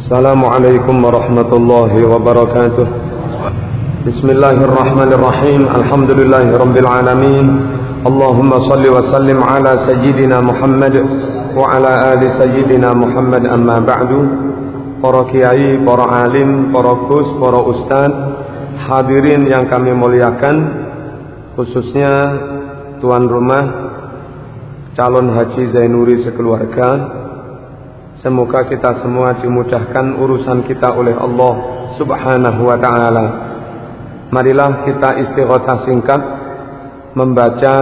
السلام عليكم ورحمة الله وبركاته بسم الله الرحمن الرحيم الحمد لله رب العالمين اللهم صل وسلم على سيدنا محمد وعلى آل سيدنا محمد أما بعد para kiai, para alim, para gus, para ustad, hadirin yang kami muliakan, khususnya tuan rumah calon haji Zainuri sekeluarga, Semoga kita semua dimudahkan urusan kita oleh Allah Subhanahu wa taala. Marilah kita istighatsah singkat membaca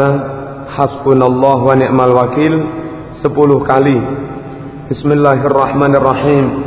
Hasbunallah wa ni'mal wakil 10 kali. Bismillahirrahmanirrahim.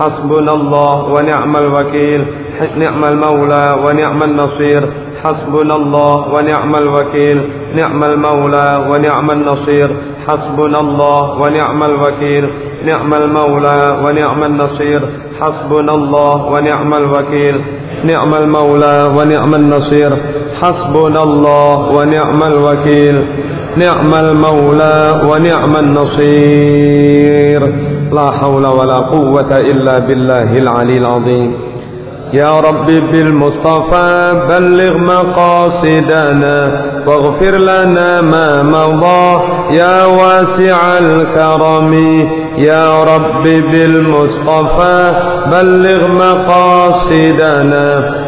حسبنا الله ونعم الوكيل نعم المولى ونعم النصير. حسبنا الله ونعم الوكيل نعم المولى ونعم النصير. حسبنا الله ونعم الوكيل نعم المولى ونعم النصير. حسبنا الله ونعم الوكيل نعم المولى ونعم النصير. حسبنا الله ونعم الوكيل نعم المولى ونعم النصير. لا حول ولا قوة إلا بالله العلي العظيم. يا رب بالمصطفى بلغ مقاصدنا واغفر لنا ما مضى. يا واسع الكرم. يا رب بالمصطفى بلغ مقاصدنا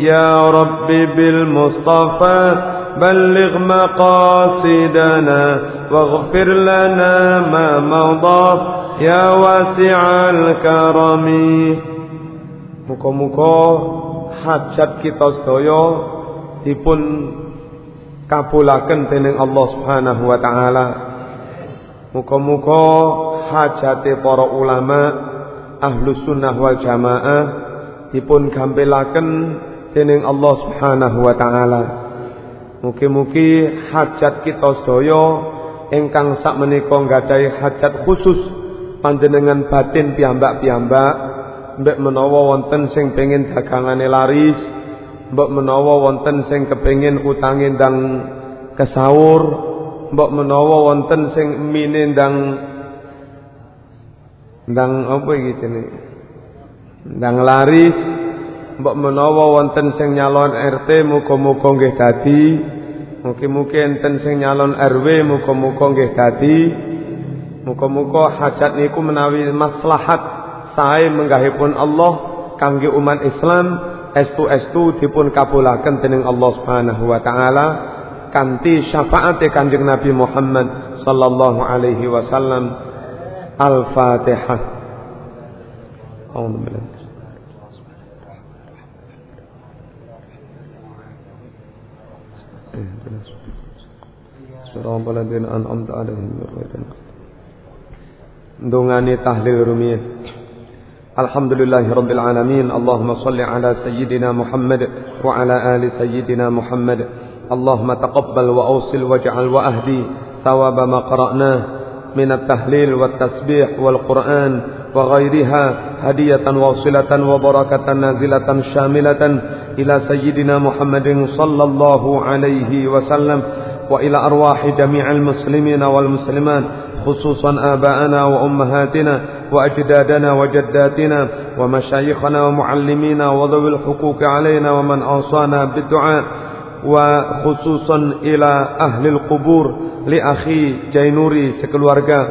يا رب بالمصطفى بلغ مقاصدنا واغفر لنا ما مضى يا واسع الكرم Muka-muka hajat kita sedaya dipun kabulaken dening Allah Subhanahu wa taala. Muka-muka hajate para ulama ahlu sunnah wal jamaah dipun gampilaken dening Allah Subhanahu wa taala. Mugi-mugi hajat kita sedaya ingkang sak menika nggadahi hajat khusus panjenengan batin piyambak-piyambak mbek menawa wonten sing pengin dagangane laris, mbok menawa wonten sing kepengin utange ndang kesaur, mbok menawa wonten sing mine ndang ndang apa iki jenenge? Ndang laris, mbok menawa wonten sing nyalon RT muga-muga nggih dadi, mugi-mugi enten sing nyalon RW muga-muga nggih dadi. Muga-muga hajat niku menawi maslahat sae menggahipun Allah kangge umat Islam. Estu-estu dipun kabulaken dening Allah Subhanahu wa taala. Kanthi syafaat Kanjeng Nabi Muhammad sallallahu alaihi wasallam. Al-Fatihah Surah Al-Ladin an'amta alaihim Dungani tahlil rumiyah الحمد لله رب العالمين اللهم صل على سيدنا محمد وعلى آل سيدنا محمد اللهم تقبل وأوصل واجعل وأهدي ثواب ما قرأناه من التهليل والتسبيح والقرآن وغيرها هدية واصلة وبركة نازلة شاملة إلى سيدنا محمد صلى الله عليه وسلم وإلى أرواح جميع المسلمين والمسلمات خصوصا آباءنا وأمهاتنا وأجدادنا وجداتنا ومشايخنا ومعلمينا وذوي الحقوق علينا ومن أوصانا بالدعاء وخصوصا إلى أهل القبور لأخي جينوري سكلورغا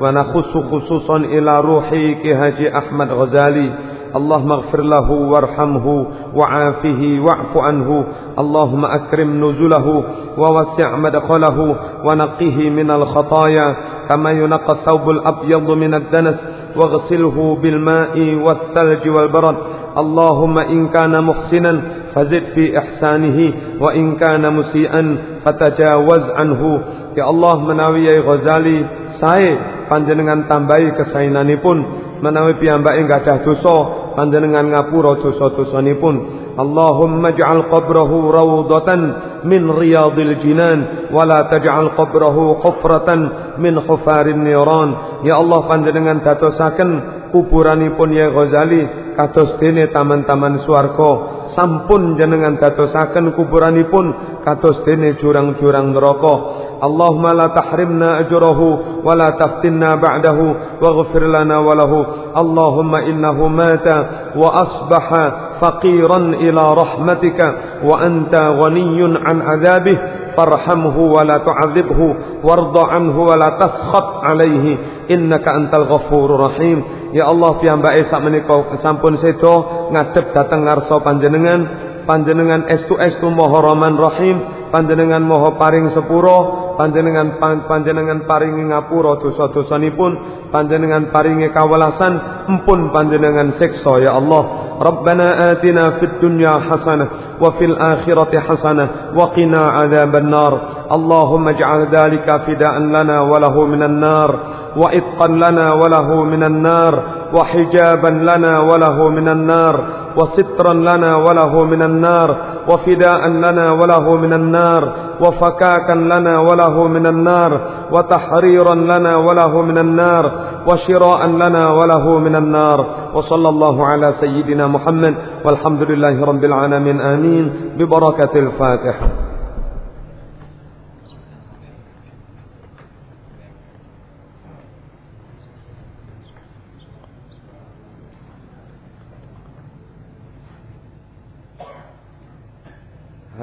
ونخص خصوصا إلى روحي كهاجي أحمد غزالي. اللهم اغفر له وارحمه وعافه واعف عنه. اللهم أكرم نزله ووسع مدخله. ونقه من الخطايا كما ينقى الثوب الأبيض من الدنس. واغسله بالماء والثلج والبرد. اللهم إن كان محسنا fazid fi ihsanihi wa in kana musian fatajawaz anhu ya Allah menawi ya Ghazali sae panjenengan tambahi kesainanipun. Menawi piyambake gadah dosa panjenengan ngapura dosa-dosanipun. Allahumma ij'al qabrahu rawdatan min riyadil jinan wala taj'al qabrahu hufratan min hufarin niran. Ya Allah panjenengan dadosaken kuburanipun ya Ghazali kados dene taman-taman swarga. Sampun jenengan dadosaken kuburanipun kados dene jurang-jurang neraka. Allahumma la tahrimna ajrahu wa la taftinna ba'dahu waghfir lana wa lahu. Allahumma innahu mata wa asbaha faqiran wa anta ghaniyun an adabih farhamhu wa la tu'adzibhu warda anhu wa la taskhat alaihi innaka antal ghafurur rahim. Ya Allah piyambake sak menika sampun sedo ngadep dhateng ngarsa panjenengan panjenengan estu estu maha rahim panjenengan maha paring sepuro panjenengan panjenengan paringi ngapura dosa-dosanipun panjenengan paringi kawelasan empun panjenengan siksa ya Allah ربنا آتنا في الدنيا حسنة وفي الآخرة حسنة وقنا عذاب النار. اللهم اجعل ذلك فداء لنا وله من النار وإتقا لنا وله من النار وحجابا لنا وله من النار. وسترا لنا وله من النار وفداء لنا وله من النار وفكاكا لنا وله من النار وتحريرا لنا وله من النار وشراء لنا وله من النار. وصلى الله على سيدنا محمد والحمد لله رب العالمين آمين. ببركة الفاتحة.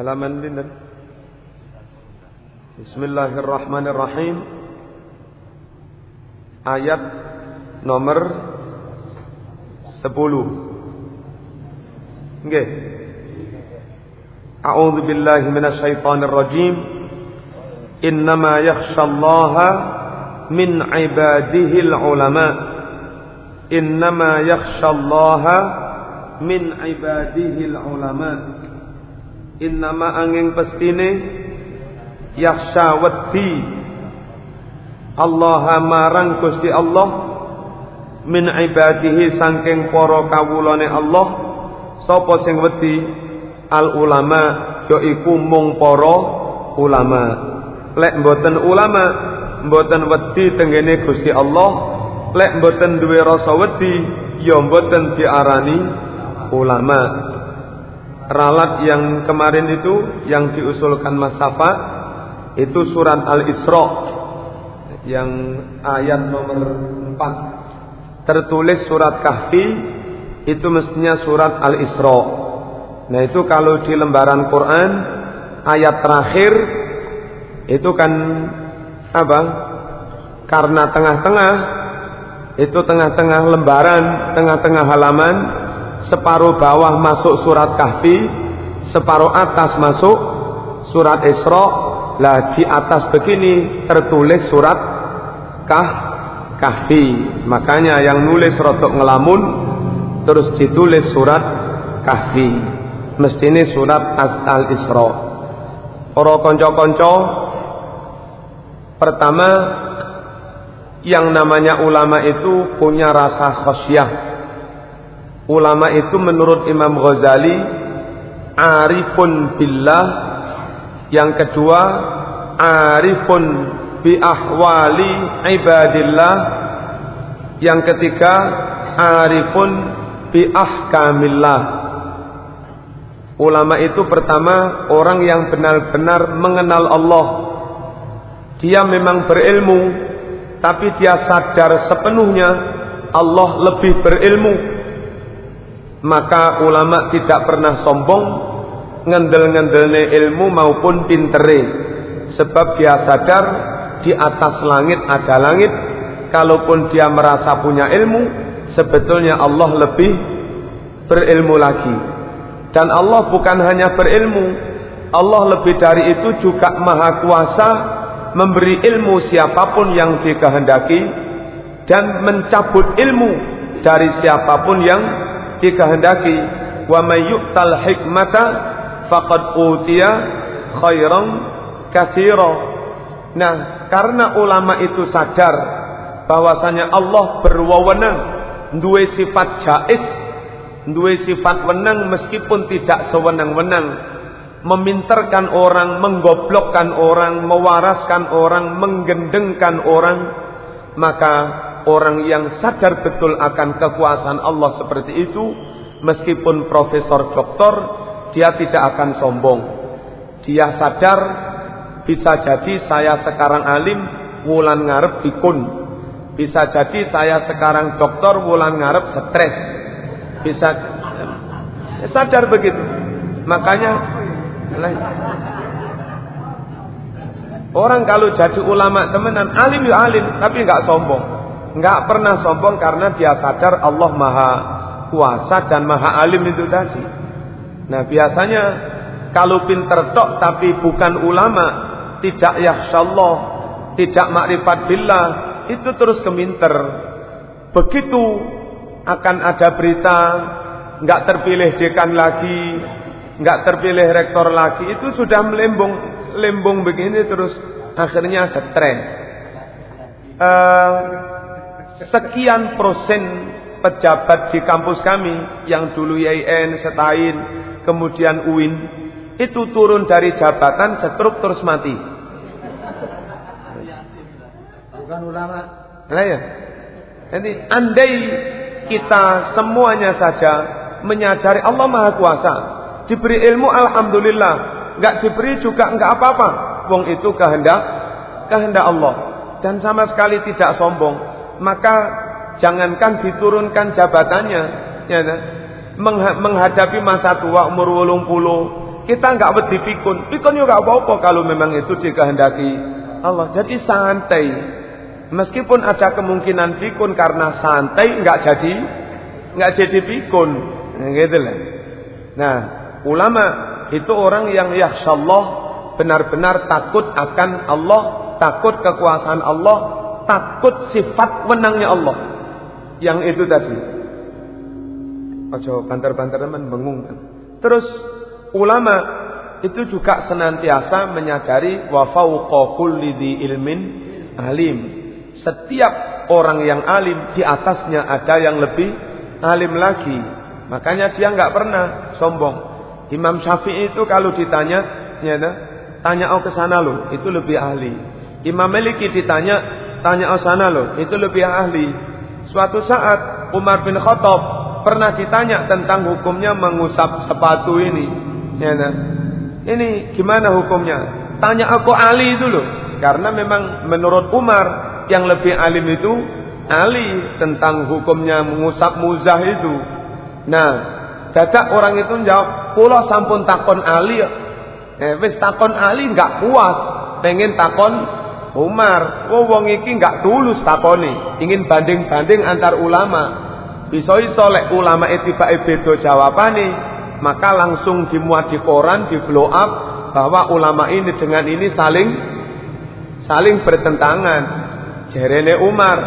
Halaman dinten Bismillahirrahmanirrahim ayat nomor 10 nggih A'udzu billahi minasyaitonir rajim Innama yakhshallaha min ibadihi ulama Innama yakhshallaha min ibadihi ulama innama angin pestine yakhsha wedi Allah marang Gusti Allah min ibadihi saking para kawulane Allah. Sapa sing wedi? Al ulama yaiku mung para ulama. Lek mboten ulama mboten wedi tenggene Gusti Allah. Lek mboten duwe rasa wedi ya mboten diarani ulama ralat yang kemarin itu yang diusulkan Mas Safa itu surat Al-Isra yang ayat nomor 4 tertulis surat Kahfi itu mestinya surat Al-Isra. Nah itu kalau di lembaran Quran ayat terakhir itu kan apa? Karena tengah-tengah itu tengah-tengah lembaran tengah-tengah halaman separuh bawah masuk surat kahfi separuh atas masuk surat Isra. Lah di atas begini tertulis surat kah kahfi. Makanya yang nulis rotok ngelamun terus ditulis surat kahfi. Mesti ini surat al Isra Oro konco-konco pertama yang namanya ulama itu punya rasa khosyah Ulama itu menurut Imam Ghazali arifun billah. Yang kedua arifun bi ahwali ibadillah. Yang ketiga arifun bi ahkamillah. Ulama itu pertama orang yang benar-benar mengenal Allah. Dia memang berilmu, tapi dia sadar sepenuhnya Allah lebih berilmu maka ulama tidak pernah sombong ngendel-ngendelne ilmu maupun pintere sebab dia sadar di atas langit ada langit kalaupun dia merasa punya ilmu sebetulnya Allah lebih berilmu lagi. Dan Allah bukan hanya berilmu, Allah lebih dari itu juga maha kuasa memberi ilmu siapa pun yang dikehendaki dan mencabut ilmu dari siapa pun yang dikehendaki. Wa may yu'tal hikmata faqad utiya khairan katsira. Nah, karena ulama itu sadar bahwasanya Allah berwewenang duwe sifat jais duwe sifat wenang meskipun tidak sewenang-wenang meminterkan orang, menggoblokkan orang, mewaraskan orang, menggendengkan orang, maka orang yang sadar betul akan kekuasaan Allah seperti itu, meskipun profesor doktor, dia tidak akan sombong. Dia sadar bisa jadi saya sekarang alim, wulan ngarep pikun. Bisa jadi saya sekarang doktor, wulan ngarep stres bisa sadar begitu. Makanya orang kalau jadi ulama temenan alim ya alim tapi nggak sombong. Nggak pernah sombong karena dia sadar Allah Maha kuasa dan Maha alim itu tadi. Nah, biasanya kalau pinter tok tapi bukan ulama, tidak yahsyallah, tidak makrifat billah, itu terus keminter. Begitu akan ada berita nggak terpilih dekan lagi, nggak terpilih rektor lagi, itu sudah melembung lembung begini terus akhirnya stres. Uh, sekian persen pejabat di kampus kami yang dulu YIN, Setain, kemudian UIN itu turun dari jabatan setruk terus mati. Bukan ulama. Nah ya. Jadi andai kita semuanya saja menyadari Allah Maha Kuasa. Diberi ilmu alhamdulillah, nggak diberi juga nggak apa-apa. Wong itu kehendak kehendak Allah dan sama sekali tidak sombong. Maka jangankan diturunkan jabatannya, ya, kan? menghadapi masa tua umur wolung puluh, kita nggak wedi pikun, pikun juga apa-apa kalau memang itu dikehendaki Allah. Jadi santai, Meskipun ada kemungkinan pikun karena santai nggak jadi nggak jadi pikun, nah, gitu lah. Nah, ulama itu orang yang yahsyallah benar-benar takut akan Allah, takut kekuasaan Allah, takut sifat wenangnya Allah. Yang itu tadi. Ojo banter-banter teman bengung. Terus ulama itu juga senantiasa menyadari wa fauqa kulli ilmin alim setiap orang yang alim di atasnya ada yang lebih alim lagi. Makanya dia nggak pernah sombong. Imam Syafi'i itu kalau ditanya, ya, nah, tanya oh ke sana loh, itu lebih ahli. Imam Maliki ditanya, tanya oh sana loh, itu lebih ahli. Suatu saat Umar bin Khattab pernah ditanya tentang hukumnya mengusap sepatu ini. Ya, nah. Ini gimana hukumnya? Tanya aku ahli itu loh. Karena memang menurut Umar yang lebih alim itu ahli tentang hukumnya mengusap muzah itu. Nah, dadak orang itu jawab, "Kula sampun takon ahli." Eh, wis takon ahli enggak puas, pengen takon Umar. Oh, wong iki enggak tulus takoni, ingin banding-banding antar ulama. Bisa-iso lek ulama tibake beda jawabane, maka langsung dimuat di koran, di blow up bahwa ulama ini dengan ini saling saling bertentangan. Jerene Umar,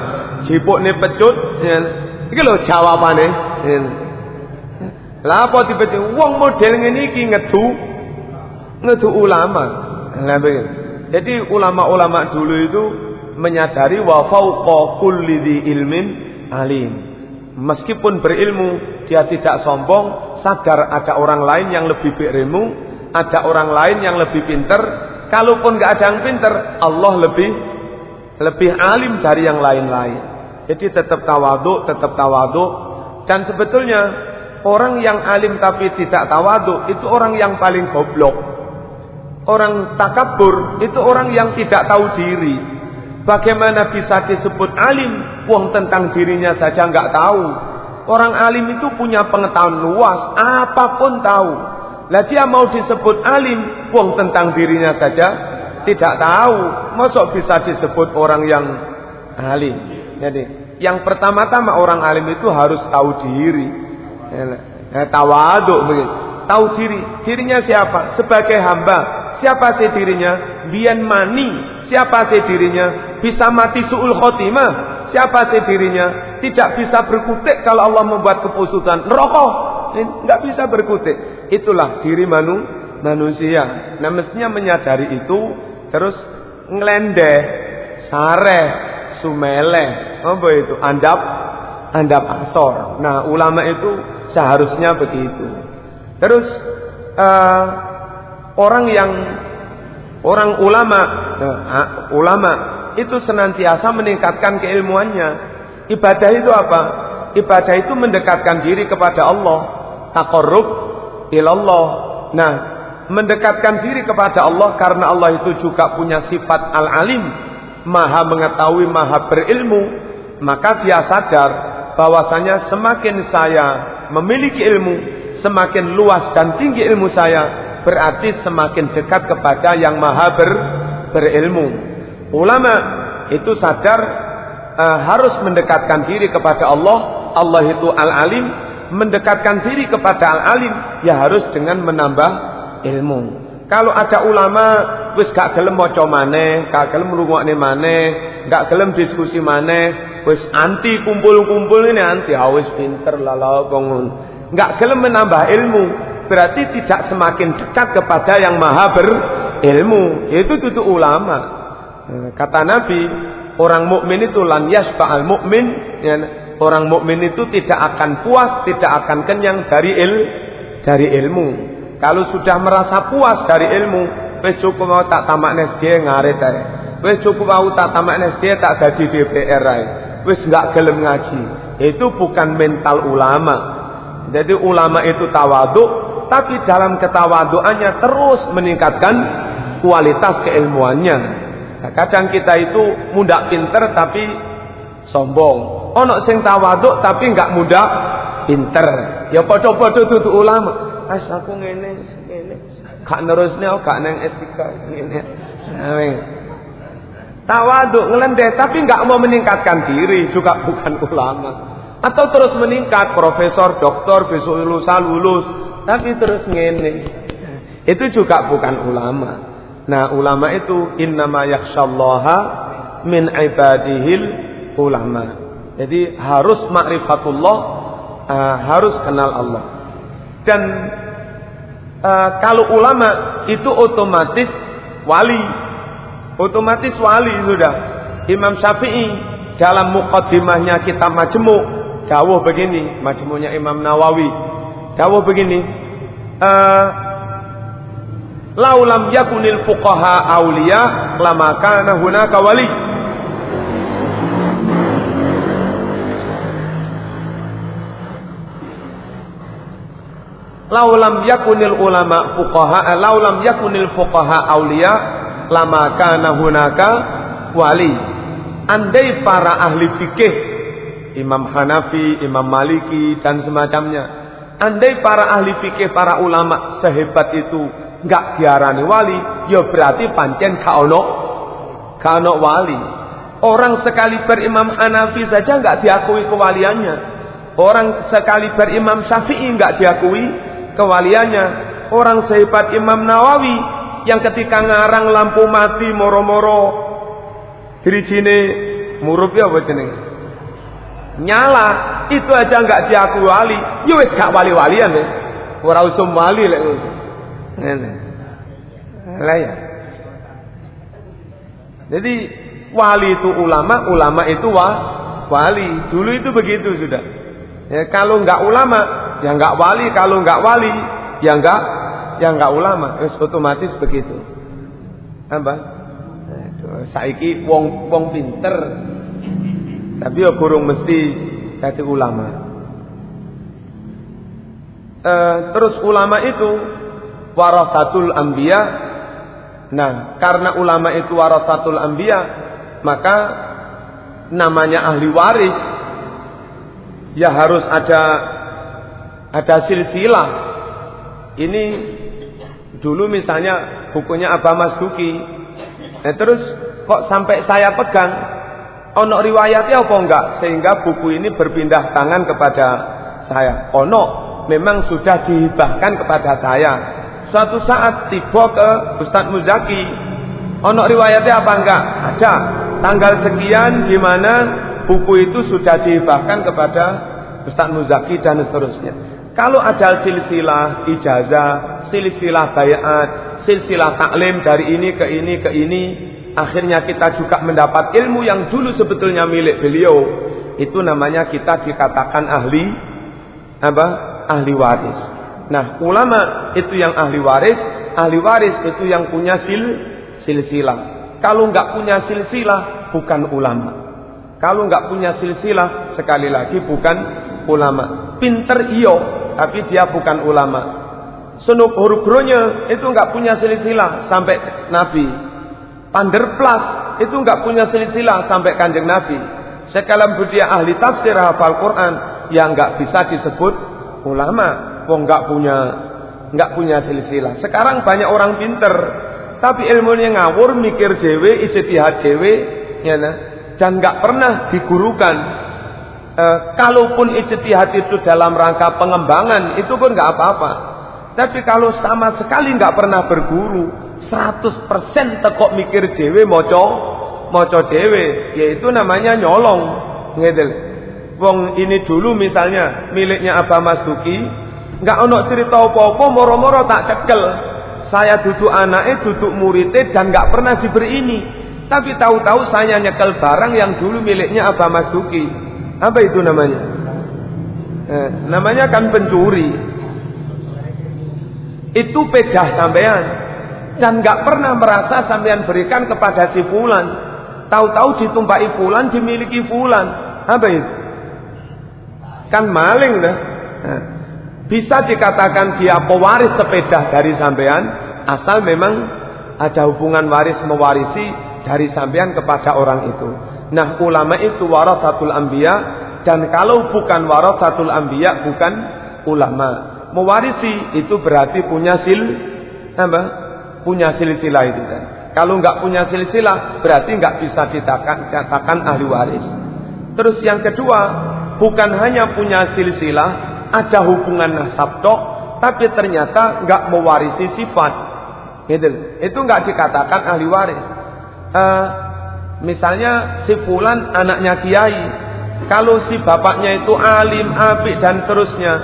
jipukne pecut, ya. Iki lho jawabane. Ya. Lah apa tiba wong model ngene iki ngedu ngedu ulama. Lah Jadi ulama-ulama dulu itu menyadari wa fauqa kulli ilmin alim. Meskipun berilmu, dia tidak sombong, sadar ada orang lain yang lebih berilmu, ada orang lain yang lebih pinter. Kalaupun nggak ada yang pinter, Allah lebih lebih alim dari yang lain-lain. Jadi tetap tawaduk, tetap tawaduk. Dan sebetulnya orang yang alim tapi tidak tawaduk itu orang yang paling goblok. Orang takabur itu orang yang tidak tahu diri. Bagaimana bisa disebut alim? Wong tentang dirinya saja nggak tahu. Orang alim itu punya pengetahuan luas, apa pun tahu. Lah dia mau disebut alim, wong tentang dirinya saja tidak tahu, masuk bisa disebut orang yang alim. Jadi, yang pertama-tama orang alim itu harus tahu diri. Eh, tawaduk begitu. Tahu diri. Dirinya siapa? Sebagai hamba. Siapa sih dirinya? Bian mani. Siapa sih dirinya? Bisa mati su'ul khotimah. Siapa sih dirinya? Tidak bisa berkutik kalau Allah membuat keputusan. Neraka. Enggak bisa berkutik. Itulah diri manu, manusia. Nah mestinya menyadari itu. Terus ngelendeh. Sare. Sumele. Apa itu? Andap. Andap asor. Nah ulama itu seharusnya begitu. Terus uh, orang yang orang ulama uh, ulama itu senantiasa meningkatkan keilmuannya. Ibadah itu apa? Ibadah itu mendekatkan diri kepada Allah, taqarrub ilallah. Nah, mendekatkan diri kepada Allah karena Allah itu juga punya sifat al-alim, maha mengetahui, maha berilmu, maka dia sadar bahwasanya semakin saya memiliki ilmu, semakin luas dan tinggi ilmu saya, berarti semakin dekat kepada yang maha ber, berilmu. Ulama itu sadar uh, harus mendekatkan diri kepada Allah. Allah itu al-alim, mendekatkan diri kepada al-alim ya harus dengan menambah ilmu. Kalau ada ulama wis gak gelem maca maneh, gak gelem ngrungokne maneh, gak gelem diskusi maneh, wis anti kumpul-kumpul ini anti, ah wis pinter lala bangun. Gak gelem menambah ilmu, berarti tidak semakin dekat kepada yang maha berilmu. Itu tutu ulama. Kata Nabi, orang mukmin itu lan yasba'al mukmin, ya, orang mukmin itu tidak akan puas, tidak akan kenyang dari il dari ilmu. Kalau sudah merasa puas dari ilmu, wis cukup mau tak tamak SJ ngarit ae. Wis cukup mau tak tamak SJ tak jadi DPR ae. Wis enggak gelem ngaji. Itu bukan mental ulama. Jadi ulama itu tawaduk, tapi dalam ketawaduannya terus meningkatkan kualitas keilmuannya. Nah, kadang kita itu mudah pinter tapi sombong. Ono sing tawaduk tapi enggak mudah pinter. Ya padha-padha dudu ulama. As aku ngene ngene. Gak nerusne gak nang S3 ngene. Tawaduk ngelendeh tapi nggak mau meningkatkan diri juga bukan ulama. Atau terus meningkat profesor, doktor, besok lulusan lulus tapi terus ngene. Itu juga bukan ulama. Nah, ulama itu innama yakhsyallaha min ibadihil ulama. Jadi harus makrifatullah, uh, harus kenal Allah. Dan uh, kalau ulama itu otomatis wali, otomatis wali sudah. Imam Syafi'i dalam mukaddimahnya kita majmu jauh begini, majmunya Imam Nawawi jauh begini. Uh, Laulam yakunil fuqaha aulia lama kana hunaka wali. Laulam yakunil ulama fuqaha, eh, laulam yakunil fuqaha aulia, lama kana hunaka wali. Andai para ahli fikih, Imam Hanafi, Imam Maliki dan semacamnya, andai para ahli fikih, para ulama sehebat itu nggak diarani wali, ya berarti pancen kaono kaono wali. Orang sekali berimam Hanafi saja nggak diakui kewaliannya. Orang sekali berimam Syafi'i nggak diakui kewaliannya. Orang sehebat Imam Nawawi yang ketika ngarang lampu mati moro-moro dirijine murup ya apa jeneng? Nyala, itu aja nggak diakui wali. Ya wis gak wali-walian wis. Ora usum wali lek. Ngene. Lah ya. Jadi wali itu ulama, ulama itu wa, wali. Dulu itu begitu sudah. Ya, kalau nggak ulama, ya nggak wali kalau nggak wali ya nggak ya nggak ulama terus otomatis begitu apa saiki wong wong pinter tapi ya kurung mesti jadi ulama e, terus ulama itu warasatul ambia nah karena ulama itu warasatul ambia maka namanya ahli waris ya harus ada ada silsilah. Ini dulu misalnya bukunya Abah Mas Duki. Nah, terus kok sampai saya pegang ono riwayatnya apa enggak sehingga buku ini berpindah tangan kepada saya. Ono memang sudah dihibahkan kepada saya. Suatu saat tiba ke Ustadz Muzaki. Ono riwayatnya apa enggak? Ada. Tanggal sekian di mana buku itu sudah dihibahkan kepada Ustadz Muzaki dan seterusnya. Kalau ada silsilah ijazah, silsilah bayat, silsilah taklim dari ini ke ini ke ini, akhirnya kita juga mendapat ilmu yang dulu sebetulnya milik beliau. Itu namanya kita dikatakan ahli apa? Ahli waris. Nah, ulama itu yang ahli waris, ahli waris itu yang punya sil silsilah. Kalau nggak punya silsilah, bukan ulama. Kalau nggak punya silsilah, sekali lagi bukan ulama. Pinter iyo, tapi dia bukan ulama. Senuk huruf itu nggak punya silsilah sampai Nabi. Panderplas itu nggak punya silsilah sampai kanjeng Nabi. Sekalam dia ahli tafsir hafal Quran yang nggak bisa disebut ulama, wong nggak punya nggak punya silsilah. Sekarang banyak orang pinter, tapi ilmunya ngawur, mikir dewe, ijtihad dewe, ya nah, dan nggak pernah digurukan e, kalaupun ijtihad itu dalam rangka pengembangan itu pun nggak apa-apa. Tapi kalau sama sekali nggak pernah berguru, 100% tekok mikir dewe moco moco dewe, yaitu namanya nyolong, ngedel. Wong ini dulu misalnya miliknya Abah Mas Duki, nggak ono cerita apa-apa, moro-moro tak cekel. Saya duduk anaknya, duduk muridnya dan nggak pernah diberi ini. Tapi tahu-tahu saya nyekel barang yang dulu miliknya Abah Mas Duki. Apa itu namanya? Eh, namanya kan pencuri. Itu pedah sampean dan nggak pernah merasa sampean berikan kepada si fulan. Tahu-tahu ditumpai fulan dimiliki fulan. Apa itu? Kan maling dah. Nah, bisa dikatakan dia pewaris sepeda dari sampean asal memang ada hubungan waris mewarisi dari sampean kepada orang itu. Nah ulama itu warasatul anbiya dan kalau bukan warasatul anbiya bukan ulama. Mewarisi itu berarti punya sil apa? Punya silsilah itu kan. Kalau nggak punya silsilah berarti nggak bisa dikatakan ahli waris. Terus yang kedua, bukan hanya punya silsilah, ada hubungan nasab tok, tapi ternyata nggak mewarisi sifat. Gitu. Itu nggak dikatakan ahli waris. Uh, Misalnya si fulan anaknya kiai. Kalau si bapaknya itu alim, apik dan terusnya.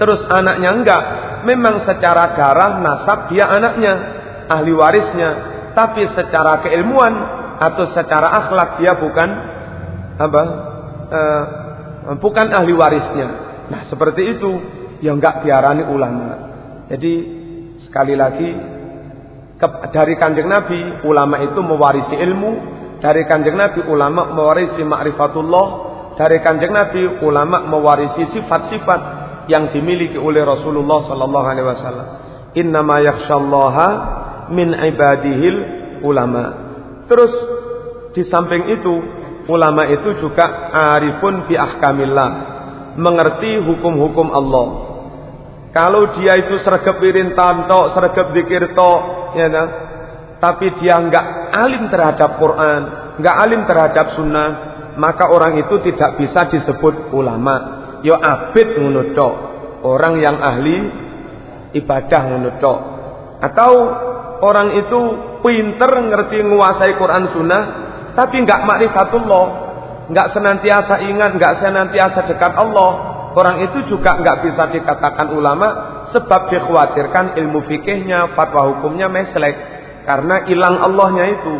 Terus anaknya enggak. Memang secara darah nasab dia anaknya. Ahli warisnya. Tapi secara keilmuan atau secara akhlak dia bukan apa? Uh, bukan ahli warisnya. Nah seperti itu yang enggak diarani ulama. Jadi sekali lagi dari kanjeng Nabi ulama itu mewarisi ilmu dari kanjeng Nabi ulama mewarisi ma'rifatullah. Dari kanjeng Nabi ulama mewarisi sifat-sifat yang dimiliki oleh Rasulullah sallallahu alaihi wasallam. Innama yakhsyallaha min ibadihil ulama. Terus di samping itu ulama itu juga arifun bi ahkamillah, mengerti hukum-hukum Allah. Kalau dia itu sergap wirin tanto, sergap dikir to, ya nah, tapi dia enggak alim terhadap Quran, enggak alim terhadap sunnah, maka orang itu tidak bisa disebut ulama. Yo abid ngono Orang yang ahli ibadah ngono Atau orang itu pinter ngerti menguasai Quran sunnah tapi enggak makrifatullah, enggak senantiasa ingat, enggak senantiasa dekat Allah. Orang itu juga enggak bisa dikatakan ulama sebab dikhawatirkan ilmu fikihnya, fatwa hukumnya meslek. Karena hilang Allahnya itu.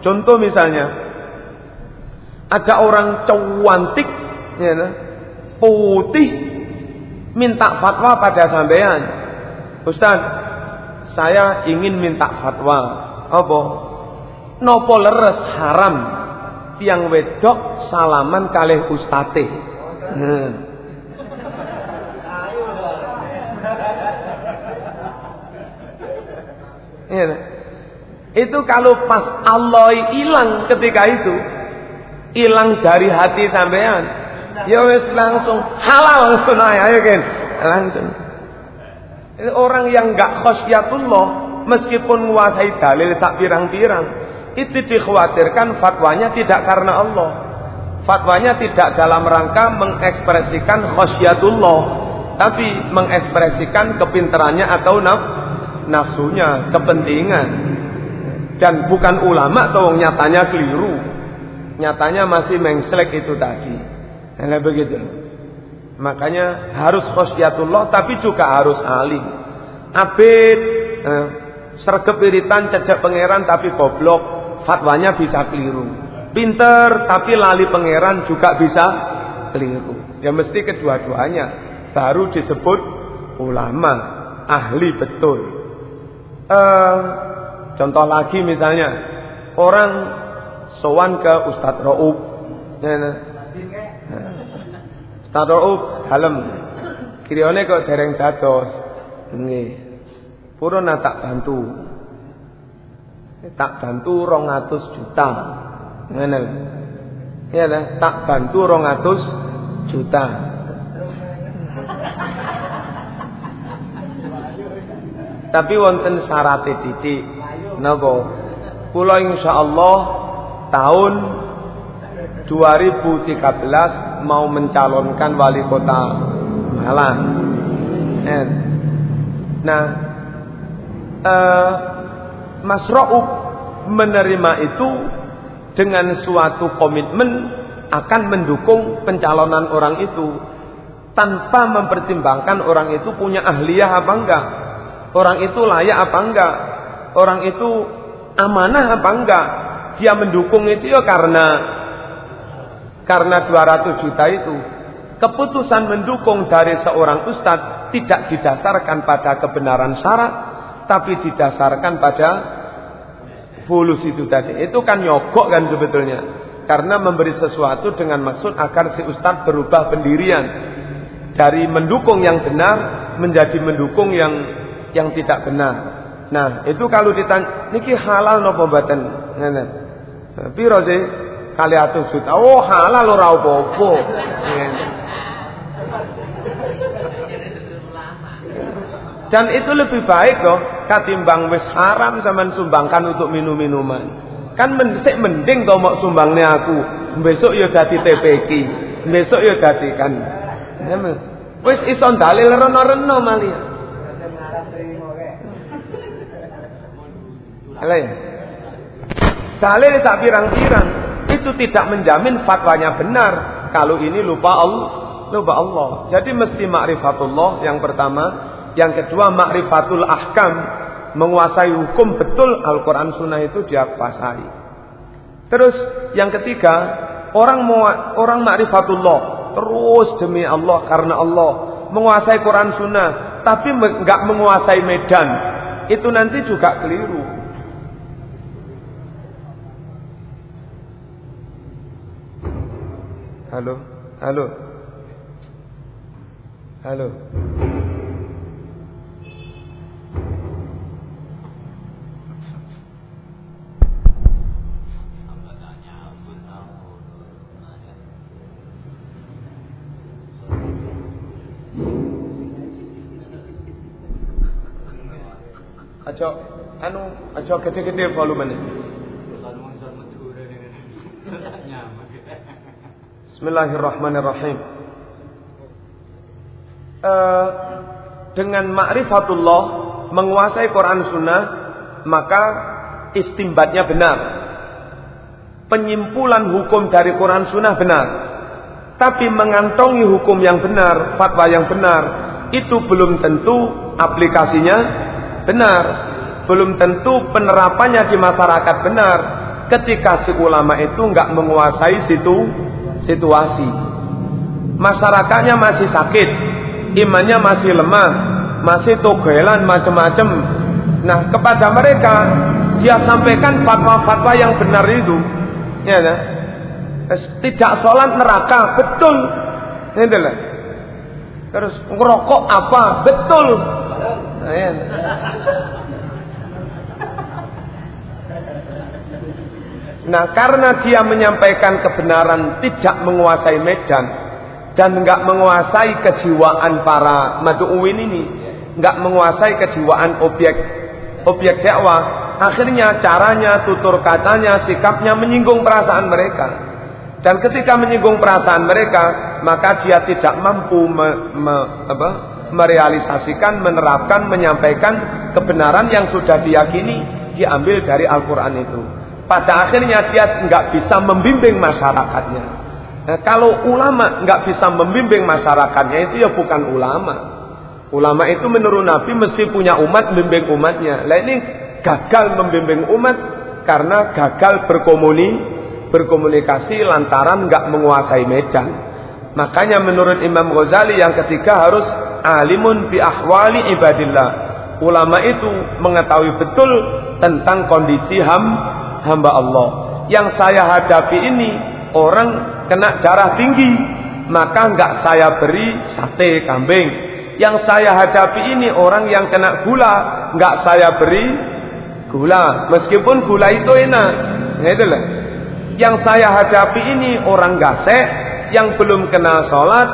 Contoh misalnya, ada orang cantik, ya, putih, minta fatwa pada sampean. Ustaz, saya ingin minta fatwa. Apa? Nopo leres haram tiang wedok salaman kalih ustate. Nah. Ya, nah. Itu kalau pas Allah hilang ketika itu, hilang dari hati sampean, ya langsung halal langsung ayo langsung. Orang yang enggak khosyatullah meskipun menguasai dalil sak pirang-pirang, itu dikhawatirkan fatwanya tidak karena Allah. Fatwanya tidak dalam rangka mengekspresikan khosyatullah. tapi mengekspresikan kepintarannya atau naf nafsunya, kepentingan. Dan bukan ulama atau nyatanya keliru. Nyatanya masih mengslek itu tadi. Nah, begitu. Makanya harus khosyatullah tapi juga harus alim. Abid eh, sergep iritan cecek pangeran tapi goblok, fatwanya bisa keliru. Pinter tapi lali pangeran juga bisa keliru. Ya mesti kedua-duanya baru disebut ulama, ahli betul. Uh, contoh lagi misalnya orang sowan ke Ustadz Raub. Ya, nah. Ustadz Raub halem. Kirione kok dereng dados. Nggih. Purun tak bantu. Tak bantu 200 juta. Ngene. Ya tak bantu 200 juta. Tapi wonten syarat titik. Napa? Kula insyaallah tahun 2013 mau mencalonkan wali kota Malang. Eh. Nah, eh, Mas Raub menerima itu dengan suatu komitmen akan mendukung pencalonan orang itu tanpa mempertimbangkan orang itu punya ahliyah apa enggak, orang itu layak apa enggak, orang itu amanah apa enggak. Dia mendukung itu ya karena karena 200 juta itu. Keputusan mendukung dari seorang ustadz tidak didasarkan pada kebenaran syarat, tapi didasarkan pada fulus itu tadi. Itu kan nyogok kan sebetulnya. Karena memberi sesuatu dengan maksud agar si ustadz berubah pendirian dari mendukung yang benar menjadi mendukung yang yang tidak benar. Nah, itu kalau ditanya, niki halal nopo mboten? Ngene. Piro sih? Kali atus juta. Oh, halal ora apa-apa. Dan itu lebih baik loh katimbang wis haram sama sumbangkan untuk minum-minuman. Kan mending mending to mau sumbangnya aku. Besok ya dadi TPK. Besok ya dadi kan. Wis iso dalil reno-reno malih. Alay. Dalil sak pirang-pirang itu tidak menjamin fatwanya benar kalau ini lupa Allah. Lupa Allah. Jadi mesti ma'rifatullah yang pertama, yang kedua ma'rifatul ahkam, menguasai hukum betul Al-Qur'an Sunnah itu dia kuasai. Terus yang ketiga, orang orang ma'rifatullah terus demi Allah karena Allah menguasai Quran Sunnah, tapi nggak menguasai medan, itu nanti juga keliru. Hello hello hello. अच्छा anu अच्छा किथे किथे फॉलो मैंने? Bismillahirrahmanirrahim. Uh, dengan ma'rifatullah menguasai Quran Sunnah maka istimbatnya benar. Penyimpulan hukum dari Quran Sunnah benar. Tapi mengantongi hukum yang benar, fatwa yang benar, itu belum tentu aplikasinya benar. Belum tentu penerapannya di masyarakat benar. Ketika si ulama itu nggak menguasai situ situasi. Masyarakatnya masih sakit, imannya masih lemah, masih togelan macam-macam. Nah, kepada mereka dia sampaikan fatwa-fatwa yang benar itu. Ya, nah. Tidak sholat neraka, betul. Ini Terus ngerokok apa? Betul. Nah, ya. Nah karena dia menyampaikan kebenaran tidak menguasai medan dan nggak menguasai kejiwaan para madu'uin ini, nggak menguasai kejiwaan objek objek dakwah, akhirnya caranya, tutur katanya, sikapnya menyinggung perasaan mereka. Dan ketika menyinggung perasaan mereka, maka dia tidak mampu me, me, apa, merealisasikan, menerapkan, menyampaikan kebenaran yang sudah diyakini diambil dari Al-Quran itu. Pada akhirnya dia nggak bisa membimbing masyarakatnya. Nah, kalau ulama nggak bisa membimbing masyarakatnya itu ya bukan ulama. Ulama itu menurut Nabi mesti punya umat membimbing umatnya. Lah ini gagal membimbing umat karena gagal berkomunikasi berkomunikasi lantaran nggak menguasai medan. Makanya menurut Imam Ghazali yang ketiga harus alimun bi ahwali ibadillah. Ulama itu mengetahui betul tentang kondisi ham, hamba Allah. Yang saya hadapi ini orang kena darah tinggi, maka nggak saya beri sate kambing. Yang saya hadapi ini orang yang kena gula, nggak saya beri gula. Meskipun gula itu enak, gitu lah. Yang saya hadapi ini orang gasek yang belum kenal sholat.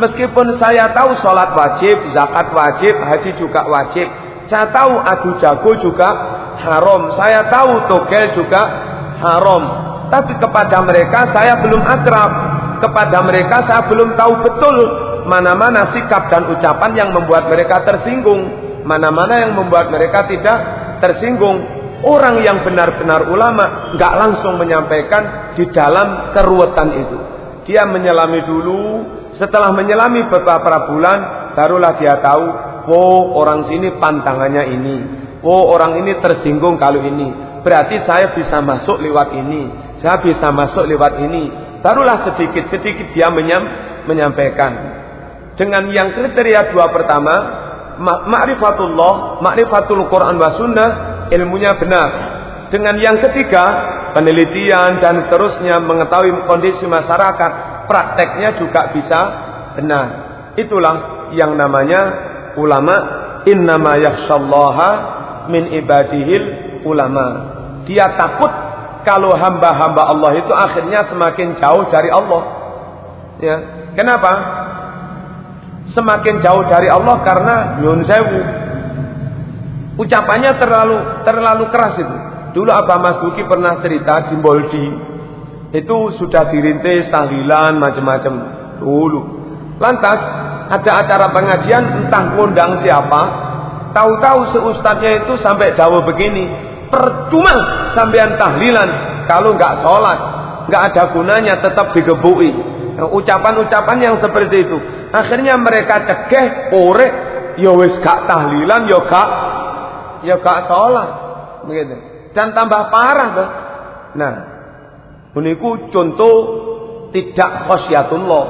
Meskipun saya tahu sholat wajib, zakat wajib, haji juga wajib. Saya tahu adu jago juga haram. Saya tahu togel juga haram. Tapi kepada mereka saya belum akrab. Kepada mereka saya belum tahu betul mana-mana sikap dan ucapan yang membuat mereka tersinggung. Mana-mana yang membuat mereka tidak tersinggung. Orang yang benar-benar ulama nggak langsung menyampaikan di dalam keruwetan itu. Dia menyelami dulu, setelah menyelami beberapa bulan, barulah dia tahu, oh orang sini pantangannya ini, oh orang ini tersinggung kalau ini. Berarti saya bisa masuk lewat ini, saya bisa masuk lewat ini. Barulah sedikit-sedikit dia menyam, menyampaikan. Dengan yang kriteria dua pertama, ma'rifatullah, ma'rifatul Quran wa sunnah, ilmunya benar. Dengan yang ketiga, penelitian dan seterusnya mengetahui kondisi masyarakat, prakteknya juga bisa benar. Itulah yang namanya ulama innama min ibadihil ulama. Dia takut kalau hamba-hamba Allah itu akhirnya semakin jauh dari Allah. Ya. Kenapa? Semakin jauh dari Allah karena nyun Ucapannya terlalu terlalu keras itu. Dulu Abah Masuki pernah cerita di. Itu sudah dirintis tahlilan macam-macam dulu. Lantas ada acara pengajian entah ngundang siapa. Tahu-tahu seustadnya itu sampai jauh begini. Percuma sampean tahlilan kalau nggak sholat. nggak ada gunanya tetap digebui. Ucapan-ucapan yang seperti itu. Akhirnya mereka cegah, korek, ya wis gak tahlilan, ya gak ya gak sholat begitu dan tambah parah tuh nah uniku contoh tidak khosyatullah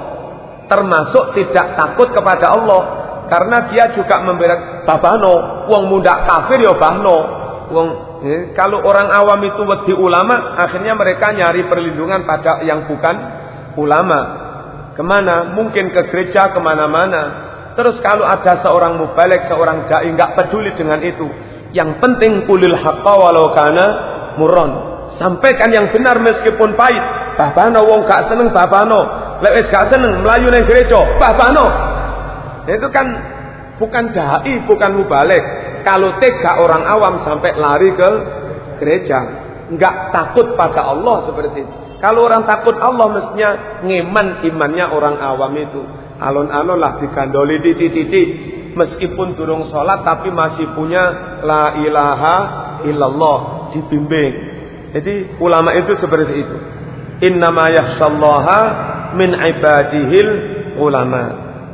termasuk tidak takut kepada Allah karena dia juga memberi babano uang muda kafir ya bahno uang eh, kalau orang awam itu wedi ulama akhirnya mereka nyari perlindungan pada yang bukan ulama ke mana mungkin ke gereja ke mana-mana terus kalau ada seorang mubalik seorang dai nggak peduli dengan itu yang penting kulil haqqa walau kana murron. Sampaikan yang benar meskipun pahit. Babano wong gak seneng babano. Lek wis gak seneng melayu nang gereja, babano. Itu kan bukan dai, bukan mubalik. Kalau tega orang awam sampai lari ke gereja, enggak takut pada Allah seperti itu. Kalau orang takut Allah mestinya ngeman imannya orang awam itu. Alon-alon lah digandoli titik-titik meskipun durung sholat tapi masih punya la ilaha illallah dibimbing. Jadi ulama itu seperti itu. Innama yakhshallaha min ibadihil ulama.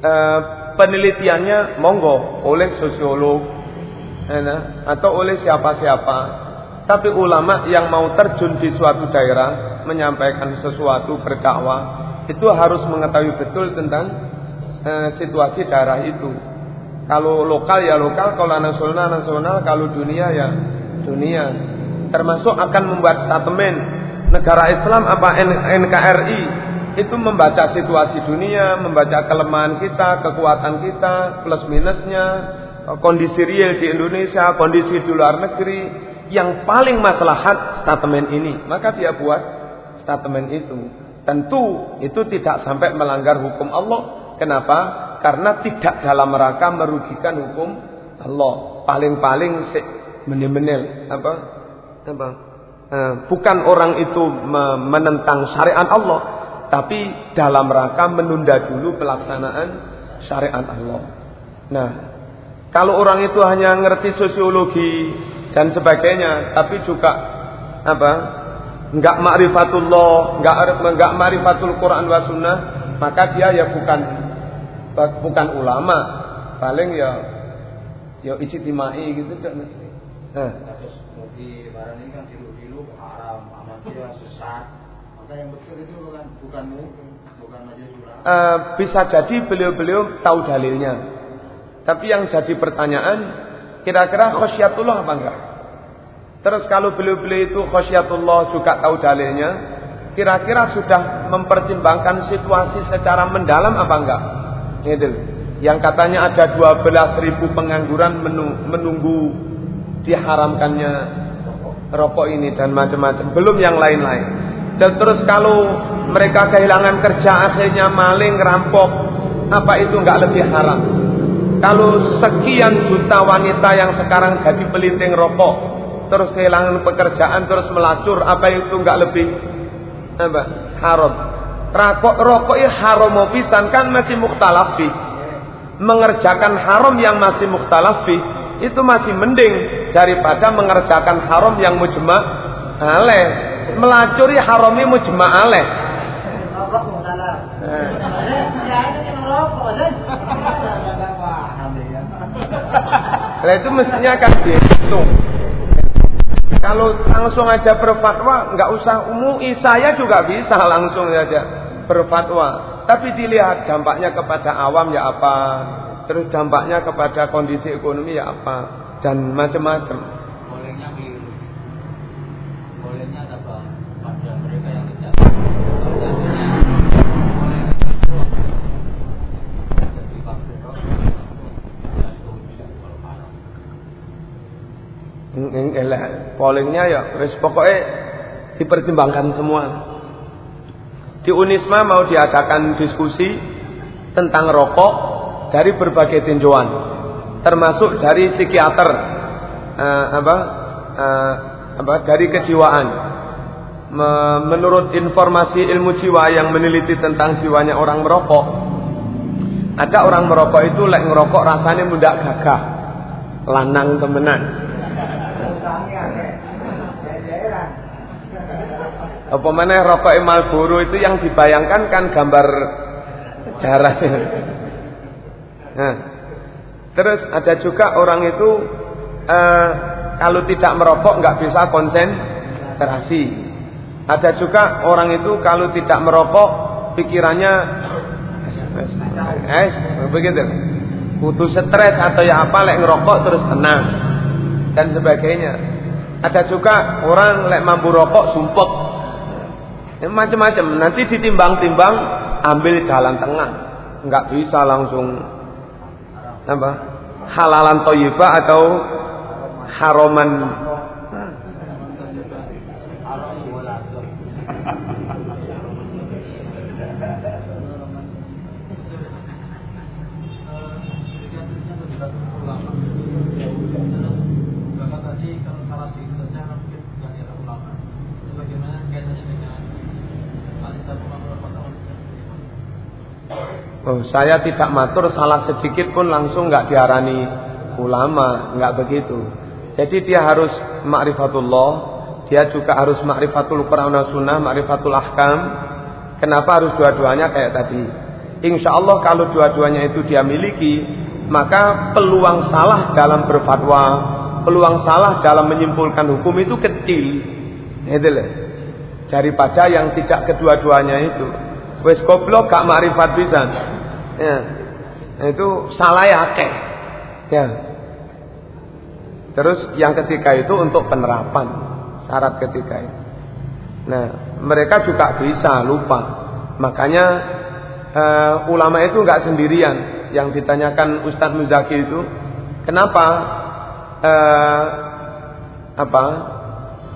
eh, penelitiannya monggo oleh sosiolog eh, atau oleh siapa-siapa. Tapi ulama yang mau terjun di suatu daerah menyampaikan sesuatu berdakwah itu harus mengetahui betul tentang eh, situasi daerah itu. Kalau lokal ya lokal, kalau nasional nasional, kalau dunia ya dunia. Termasuk akan membuat statement negara Islam apa NKRI itu membaca situasi dunia, membaca kelemahan kita, kekuatan kita, plus minusnya, kondisi real di Indonesia, kondisi di luar negeri, yang paling maslahat statement ini, maka dia buat statement itu. Tentu itu tidak sampai melanggar hukum Allah. Kenapa? Karena tidak dalam rangka merugikan hukum Allah. Paling-paling menil-menil apa? Apa? Eh, bukan orang itu menentang syariat Allah, tapi dalam rangka menunda dulu pelaksanaan syariat Allah. Nah, kalau orang itu hanya ngerti sosiologi dan sebagainya, tapi juga apa? Enggak ma'rifatullah, enggak enggak ma'rifatul Quran wa sunnah, maka dia ya bukan bukan ulama, paling ya ya ijtimai gitu kan. Nah. Kasus barang ini kan dia sesat. Itu. Uh, bisa jadi beliau-beliau tahu dalilnya. Tapi yang jadi pertanyaan, kira-kira khosyatullah apa enggak? Terus kalau beliau-beliau itu khosyatullah juga tahu dalilnya, kira-kira sudah mempertimbangkan situasi secara mendalam apa enggak? Gitu. Yang katanya ada 12 ribu pengangguran menunggu diharamkannya rokok ini dan macam-macam. Belum yang lain-lain. Dan terus kalau mereka kehilangan kerja akhirnya maling, rampok, apa itu nggak lebih haram? Kalau sekian juta wanita yang sekarang jadi pelinting rokok, terus kehilangan pekerjaan, terus melacur, apa itu nggak lebih apa? Haram. Rokok rokok ini haram pisan kan masih mukhtalafi. Mengerjakan haram yang masih mukhtalafi itu masih mending daripada mengerjakan haram yang mujma aleh. Melacuri harami mujma aleh. Nah itu mestinya kan dihitung. Kalau langsung aja berfatwa, nggak usah umui. Saya juga bisa langsung saja berfatwa. Tapi dilihat dampaknya kepada awam ya apa, Terus dampaknya kepada kondisi ekonomi ya apa dan macam-macam. Bolehnya biru. Bolehnya apa? Pada mereka yang tidak. Pollingnya ya, wis pokoknya dipertimbangkan semua. Di Unisma mau diadakan diskusi tentang rokok dari berbagai tinjauan termasuk dari psikiater uh, apa uh, apa dari kejiwaan. Me, menurut informasi ilmu jiwa yang meneliti tentang jiwanya orang merokok ada orang merokok itu lek ngerokok rasanya mudah gagah lanang temenan apa mana rokok Marlboro itu yang dibayangkan kan gambar jarahnya Nah, terus ada juga orang itu uh, kalau tidak merokok nggak bisa konsentrasi. Ada juga orang itu kalau tidak merokok pikirannya eh begitu. Putus stres atau ya apa lek ngerokok terus tenang dan sebagainya. Ada juga orang lek mampu rokok sumpek. Ya, macam-macam. Nanti ditimbang-timbang ambil jalan tengah. Nggak bisa langsung apa? Halalan thayyibah atau haraman Oh, saya tidak matur salah sedikit pun langsung nggak diarani ulama, nggak begitu. Jadi dia harus ma'rifatullah, dia juga harus ma'rifatul Quran dan Sunnah, ma'rifatul ahkam. Kenapa harus dua-duanya kayak tadi? Insya Allah kalau dua-duanya itu dia miliki, maka peluang salah dalam berfatwa, peluang salah dalam menyimpulkan hukum itu kecil. Itu Daripada yang tidak kedua-duanya itu. Wes goblok gak marifat bisa. Ya. Nah, itu salah ya akeh. Ya. Terus yang ketiga itu untuk penerapan syarat ketiga itu. Nah, mereka juga bisa lupa. Makanya uh, ulama itu nggak sendirian. Yang ditanyakan Ustadz Muzaki itu, kenapa uh, apa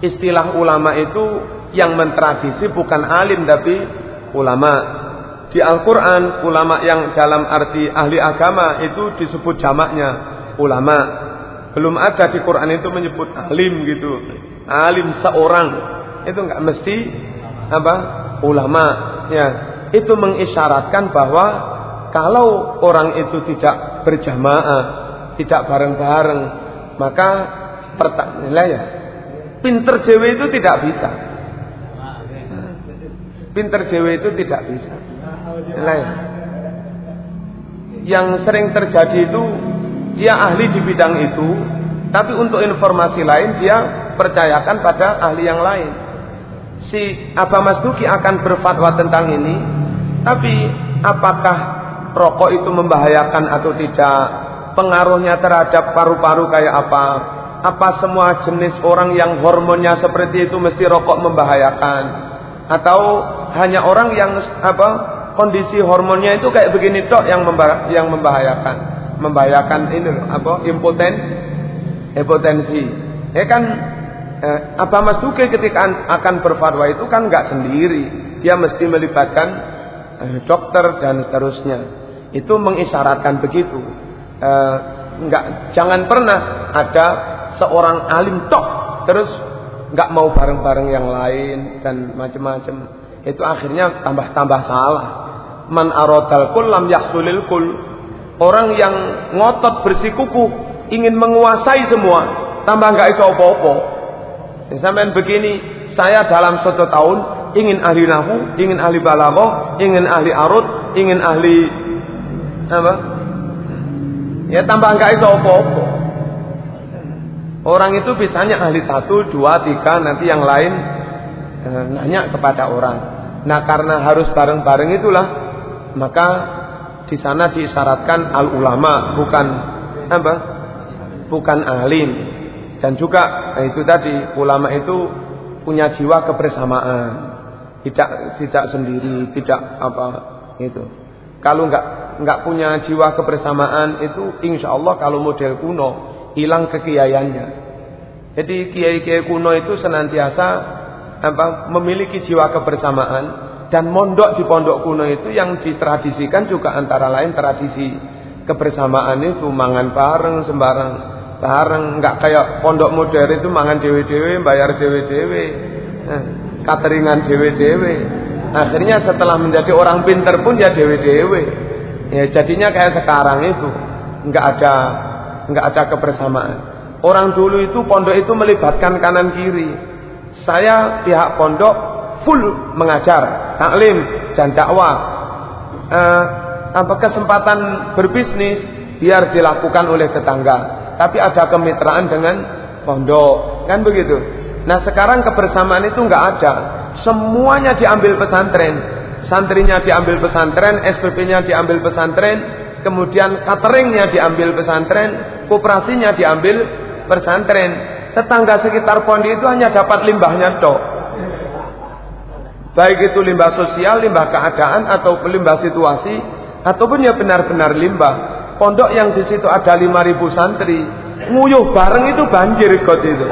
istilah ulama itu yang mentradisi bukan alim tapi ulama. Di Al-Quran ulama yang dalam arti ahli agama itu disebut jamaknya ulama. Belum ada di Quran itu menyebut alim gitu. Alim seorang. Itu nggak mesti apa? Ulama ya. Itu mengisyaratkan bahwa kalau orang itu tidak berjamaah tidak bareng-bareng maka pertanyaan ya pinter dewe itu tidak bisa. Pinter dewe itu tidak bisa lain. Yang sering terjadi itu dia ahli di bidang itu tapi untuk informasi lain dia percayakan pada ahli yang lain. Si Aba Mas Duki akan berfatwa tentang ini tapi apakah rokok itu membahayakan atau tidak? Pengaruhnya terhadap paru-paru kayak apa? Apa semua jenis orang yang hormonnya seperti itu mesti rokok membahayakan? Atau hanya orang yang apa kondisi hormonnya itu kayak begini tok yang yang membahayakan. Membahayakan ini loh apa impoten impotensi. Ya kan eh, apa Mas Duke ketika akan berfatwa itu kan nggak sendiri. Dia mesti melibatkan eh, dokter dan seterusnya. Itu mengisyaratkan begitu. Eh, nggak jangan pernah ada seorang alim tok terus nggak mau bareng-bareng yang lain dan macam-macam itu akhirnya tambah-tambah salah. Man aradal kul lam yahsulil kul. Orang yang ngotot bersikukuh ingin menguasai semua tambah nggak iso apa-apa. Sampai begini saya dalam satu tahun ingin ahli nahu ingin ahli balaghah ingin ahli arut ingin ahli apa? Ya tambah nggak iso Orang itu bisanya ahli satu, dua, tiga, nanti yang lain nanya kepada orang. Nah karena harus bareng-bareng itulah, maka di sana disyaratkan al ulama, bukan apa? Bukan alim. Dan juga nah itu tadi ulama itu punya jiwa kebersamaan, tidak tidak sendiri, tidak apa itu. Kalau nggak nggak punya jiwa kebersamaan itu, insya Allah kalau model kuno hilang kekiaiannya. Jadi kiai-kiai kuno itu senantiasa apa, memiliki jiwa kebersamaan dan mondok di pondok kuno itu yang ditradisikan juga antara lain tradisi kebersamaan itu mangan bareng sembarang bareng nggak kayak pondok modern itu mangan dewe-dewe bayar dewe-dewe nah, cateringan dewe-dewe akhirnya setelah menjadi orang pinter pun ya dewe-dewe ya jadinya kayak sekarang itu nggak ada nggak ada kebersamaan. Orang dulu itu pondok itu melibatkan kanan kiri. Saya pihak pondok full mengajar, taklim dan dakwah. Eh, apa kesempatan berbisnis biar dilakukan oleh tetangga. Tapi ada kemitraan dengan pondok, kan begitu. Nah sekarang kebersamaan itu nggak ada. Semuanya diambil pesantren. Santrinya diambil pesantren, SPP-nya diambil pesantren, kemudian cateringnya diambil pesantren, koperasinya diambil pesantren. Tetangga sekitar pondok itu hanya dapat limbahnya tok. Baik itu limbah sosial, limbah keadaan atau limbah situasi ataupun ya benar-benar limbah. Pondok yang di situ ada 5000 santri, nguyuh bareng itu banjir kot itu.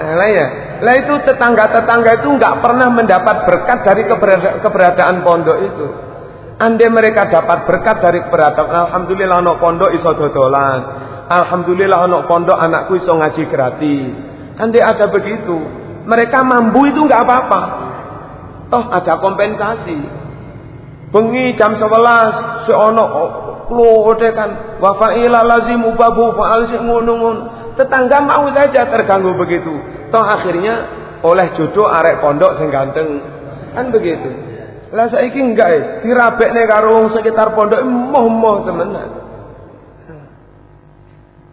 Lah ya, lah itu tetangga-tetangga itu nggak pernah mendapat berkat dari keberadaan pondok itu. Andai mereka dapat berkat dari keberadaan, alhamdulillah anak pondok iso dodolan. Alhamdulillah anak pondok anakku iso ngaji gratis. Andai ada begitu, mereka mampu itu nggak apa-apa. Toh ada kompensasi. Bengi jam 11 si ono kan wa fa'ila lazim ubabu fa'al ngono-ngono Tetangga mau saja terganggu begitu. Toh akhirnya oleh jodoh arek pondok sing ganteng. Kan begitu. Lah saiki enggak ya, dirabekne karo sekitar pondok emoh-emoh temenan.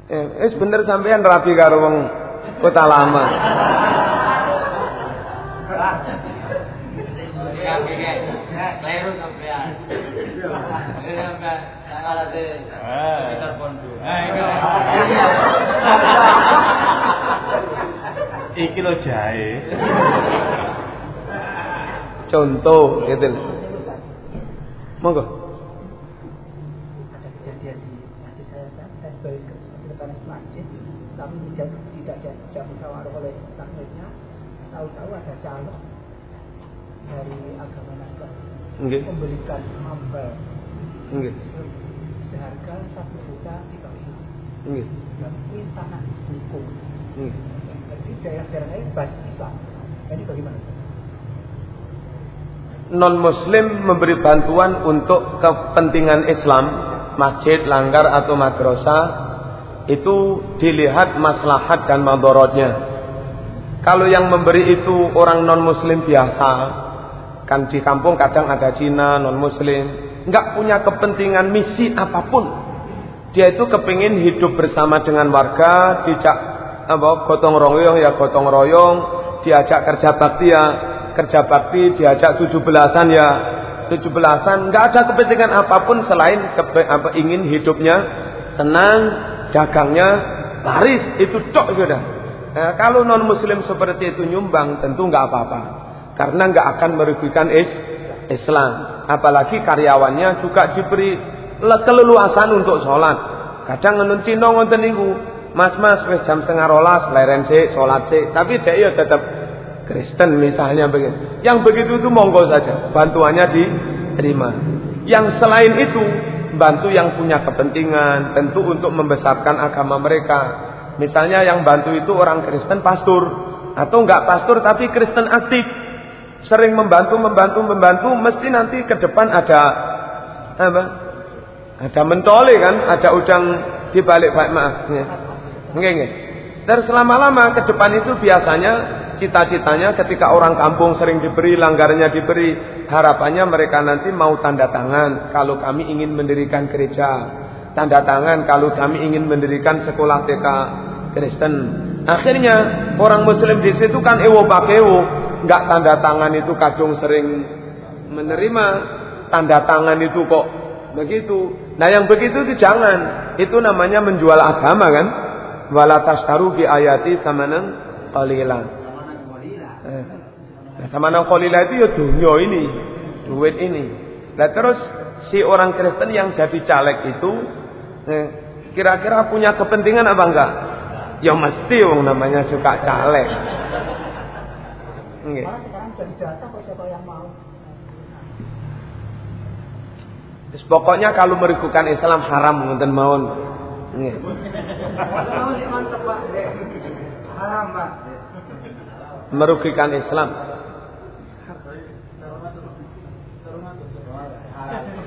Eh, wis bener sampean rapi karo kota lama. Iki lo jahe. Contoh gitu. Monggo. Ada kejadian di masjid saya, saya sebagai sekretaris masjid, kami tidak tidak tidak musyawarah oleh takmirnya, tahu-tahu ada calon dari agama Nasrani Nggih. memberikan mambel seharga satu juta tiga ribu. Dan ini sangat hukum. Jadi daerah-daerah lain basis Islam. Ini bagaimana? Non muslim memberi bantuan untuk kepentingan Islam, masjid, langgar atau madrasah itu dilihat maslahat dan madorotnya. Kalau yang memberi itu orang non muslim biasa, kan di kampung kadang ada Cina non muslim, nggak punya kepentingan misi apa pun. Dia itu kepingin hidup bersama dengan warga, dijak apa gotong royong ya gotong royong, diajak kerja bakti ya kerja bakti diajak tujuh belasan ya. Tujuh belasan nggak ada kepentingan apa pun selain kepe, apa, ingin hidupnya tenang dagangnya laris itu tok sudah nah, kalau non muslim seperti itu nyumbang tentu nggak apa-apa. Karena nggak akan merugikan is Islam. Apalagi karyawannya juga diberi le- keleluasan untuk sholat. Kadang ngenun Cina ngonten niku mas mas wis jam setengah rolas leren sik sholat sik. Tapi dia ya tetap Kristen misalnya begitu. Yang begitu itu monggo saja, bantuannya diterima. Yang selain itu, bantu yang punya kepentingan, tentu untuk membesarkan agama mereka. Misalnya yang bantu itu orang Kristen pastor atau enggak pastor tapi Kristen aktif. Sering membantu, membantu, membantu, mesti nanti ke depan ada apa? Ada mentole kan, ada udang di balik baik maaf. Nggih, nggih. Dan selama-lama ke depan itu biasanya cita-citanya ketika orang kampung sering diberi, langgarnya diberi, harapannya mereka nanti mau tanda tangan kalau kami ingin mendirikan gereja. Tanda tangan kalau kami ingin mendirikan sekolah TK Kristen. Akhirnya orang muslim di situ kan ewo pakewo, nggak tanda tangan itu kadung sering menerima tanda tangan itu kok begitu. Nah yang begitu itu jangan. Itu namanya menjual agama kan. Wala tastaru bi ayati samanan. Eh, Nah, sama nang kolila itu ya dunia ini, duit ini. Nah terus si orang Kristen yang jadi caleg itu eh, kira-kira punya kepentingan apa enggak? Ya mesti wong namanya suka caleg. Nggih. Terus pokoknya kalau merugikan Islam haram ngoten mawon. Nggih. Mantap Pak. Haram Pak. Merugikan Islam. Eh, ganti enak.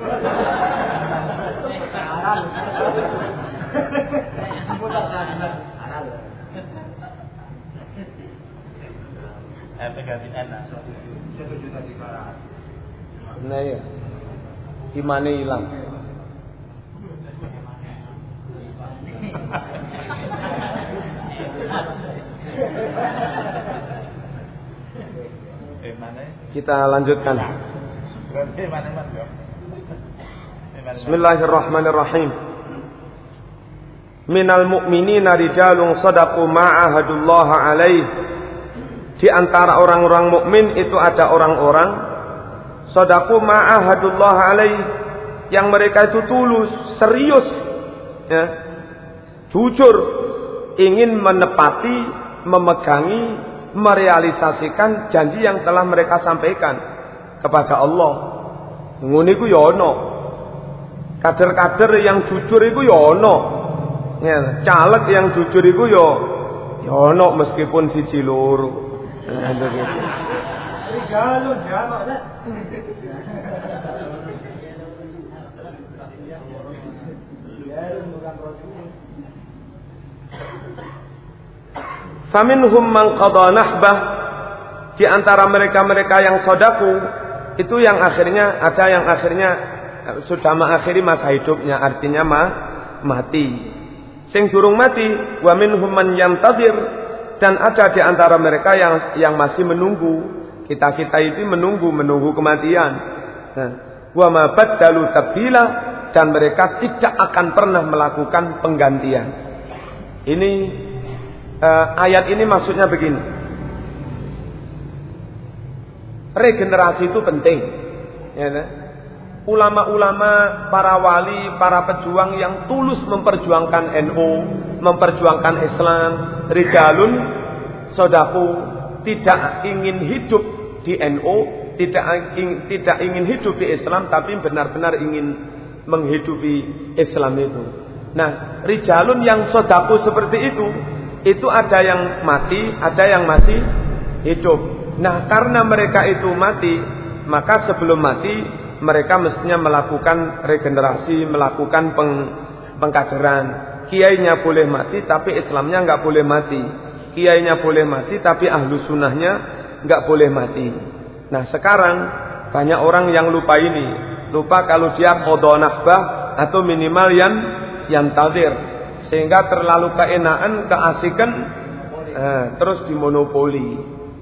Nah ya. Imane hilang. Mana? Kita lanjutkan. Berarti mana mas ya? Eh, mana? Bismillahirrahmanirrahim. Minal mu'minina rijalun sadaqu ma'ahadullah alaih. Di antara orang-orang mukmin itu ada orang-orang sadaqu ma'ahadullah alaih yang mereka itu tulus, serius ya. Jujur ingin menepati, memegangi, merealisasikan janji yang telah mereka sampaikan kepada Allah. Ngono iku ya. Kader-kader yang jujur iku ya ana. Ya, caleg yang jujur iku ya ya ana meskipun siji loro. Nah, jamak. Faminhum man qada nahbah di antara mereka-mereka yang sodaku itu yang akhirnya ada yang akhirnya sudah mengakhiri masa hidupnya artinya ma, mati. Sing durung mati wa minhum man yantazir dan ada di antara mereka yang yang masih menunggu. Kita-kita itu menunggu menunggu kematian. Nah, wa ma baddalu tabdila dan mereka tidak akan pernah melakukan penggantian. Ini uh, ayat ini maksudnya begini. Regenerasi itu penting. Ya, nah? Ulama-ulama, para wali, para pejuang yang tulus memperjuangkan NU, memperjuangkan Islam, rijalun, sodaku, tidak ingin hidup di NU, tidak ingin, tidak ingin hidup di Islam, tapi benar-benar ingin menghidupi Islam itu. Nah, rijalun yang sodaku seperti itu, itu ada yang mati, ada yang masih hidup. Nah, karena mereka itu mati, maka sebelum mati mereka mestinya melakukan regenerasi, melakukan peng, pengkaderan. Kiainya boleh mati, tapi Islamnya nggak boleh mati. Kiainya boleh mati, tapi ahlu sunnahnya nggak boleh mati. Nah sekarang banyak orang yang lupa ini, lupa kalau dia kodo nahbah atau minimal yang yang tadir, sehingga terlalu keenaan, keasikan, eh, terus dimonopoli.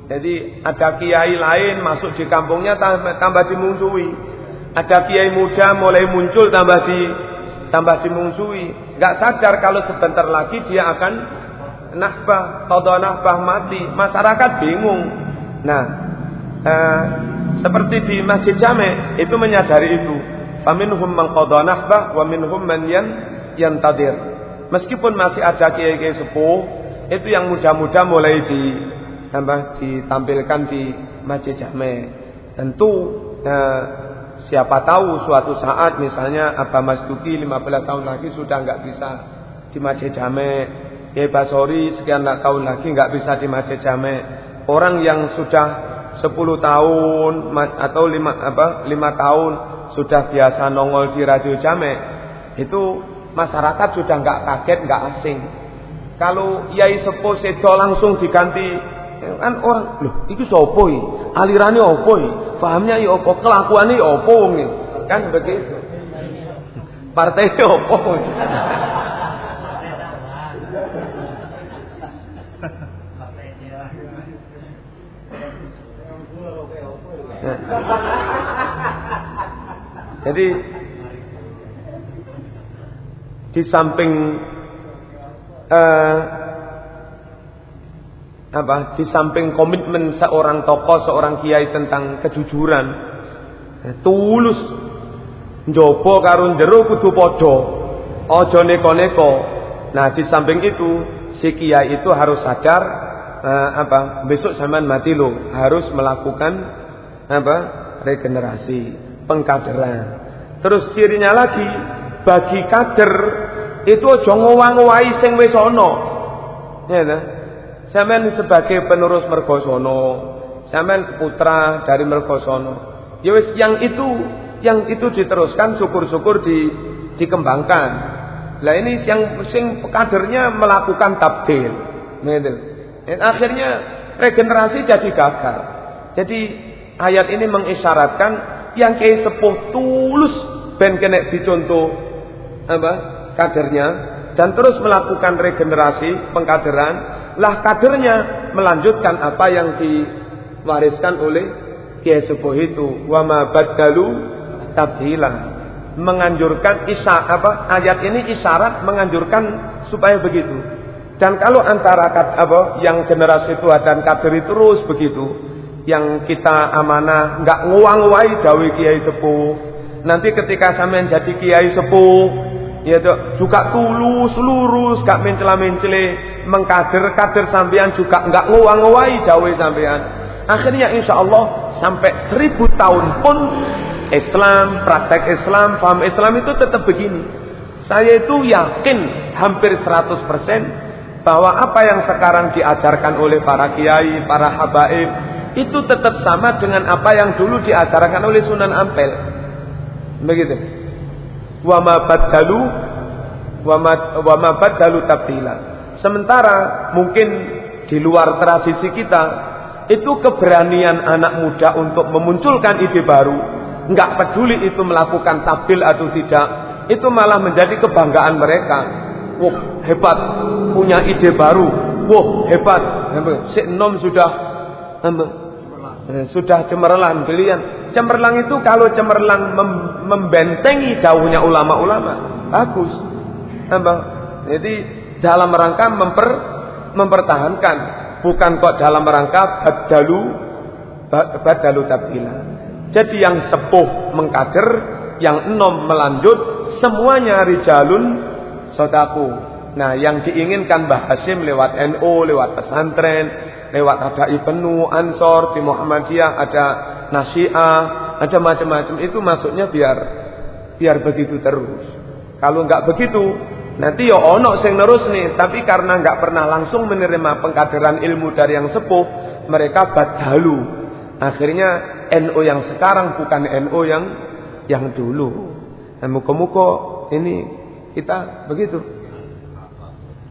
Jadi ada kiai lain masuk di kampungnya tambah, tambah dimusuhi. Ada kiai muda mulai muncul tambah di tambah dimungsuhi. Gak sadar kalau sebentar lagi dia akan nahbah, qadha nahbah mati. Masyarakat bingung. Nah, eh, seperti di Masjid Jame itu menyadari itu. Faminhum man qadha nahbah wa minhum man yan yantadir. Meskipun masih ada kiai-kiai sepuh, itu yang muda-muda mulai di tambah ditampilkan di Masjid Jame. Tentu eh, Siapa tahu suatu saat misalnya Abah Mas Duki 15 tahun lagi sudah nggak bisa di Masjid Jame. Kiai Basori sekian tahun lagi nggak bisa di Masjid Jame. Orang yang sudah 10 tahun atau 5 apa 5 tahun sudah biasa nongol di radio Jame itu masyarakat sudah nggak kaget nggak asing. Kalau Yai Sepuh Sedo langsung diganti kan orang loh itu sapa iki alirane iki pahamnya ya apa? Kelakuane ya apa wong kan begitu. Partai apa Jadi di samping uh, apa di samping komitmen seorang tokoh seorang kiai tentang kejujuran eh, tulus njobo karo jero kudu padha aja neko-neko. Nah di samping itu si kiai itu harus sadar eh, apa besok zaman mati lo harus melakukan apa regenerasi pengkaderan. Terus cirinya lagi bagi kader itu aja ngowang-ngowahi sing wis ana ya nah Sampean sebagai penerus Mergosono, sampean putra dari Mergosono. Ya yang itu yang itu diteruskan syukur-syukur di dikembangkan. Lah ini yang sing kadernya melakukan tabdil. Gitu. Dan akhirnya regenerasi jadi gagal. Jadi ayat ini mengisyaratkan yang kiai sepuh tulus ben kena dicontoh apa kadernya dan terus melakukan regenerasi pengkaderan lah kadernya melanjutkan apa yang diwariskan oleh Kiai Sepuh itu. Wa ma badalu tabdila menganjurkan isa apa ayat ini isyarat menganjurkan supaya begitu. Dan kalau antara kat, apa yang generasi tua dan kader itu terus begitu yang kita amanah nggak nguang-nguai dawi kiai sepuh nanti ketika sampean jadi kiai sepuh ya juga tulus lurus gak mencela-mencele. mengkader kader sampean juga nggak nguang-nguai dawe sampean akhirnya insya Allah sampai seribu tahun pun Islam praktek Islam paham Islam itu tetap begini saya itu yakin hampir 100% bahwa apa yang sekarang diajarkan oleh para kiai, para habaib itu tetap sama dengan apa yang dulu diajarkan oleh Sunan Ampel. Begitu. Wa ma badalu wa ma badalu tabdila. Sementara mungkin di luar tradisi kita itu keberanian anak muda untuk memunculkan ide baru, nggak peduli itu melakukan tabdil atau tidak, itu malah menjadi kebanggaan mereka. Wah hebat, punya ide baru. Wah hebat, si nom sudah eh, sudah cemerlang belian. Cemerlang itu kalau cemerlang mem membentengi jauhnya ulama-ulama, bagus. Jadi dalam rangka memper mempertahankan, bukan kok dalam rangka badalu badalu tabila. Jadi yang sepuh mengkader, yang enom melanjut, semuanya rijalun sodaku. Nah, yang diinginkan Mbah Hasim lewat NU, lewat pesantren, lewat ada Ibnu Ansor di Muhammadiyah, ada Nasiah, ada macam-macam itu maksudnya biar biar begitu terus. Kalau nggak begitu, nanti ya ono sing nerus nih, tapi karena nggak pernah langsung menerima pengkaderan ilmu dari yang sepuh, mereka badalu. Akhirnya NU yang sekarang bukan NU yang yang dulu. Nah, muka-muka ini kita begitu.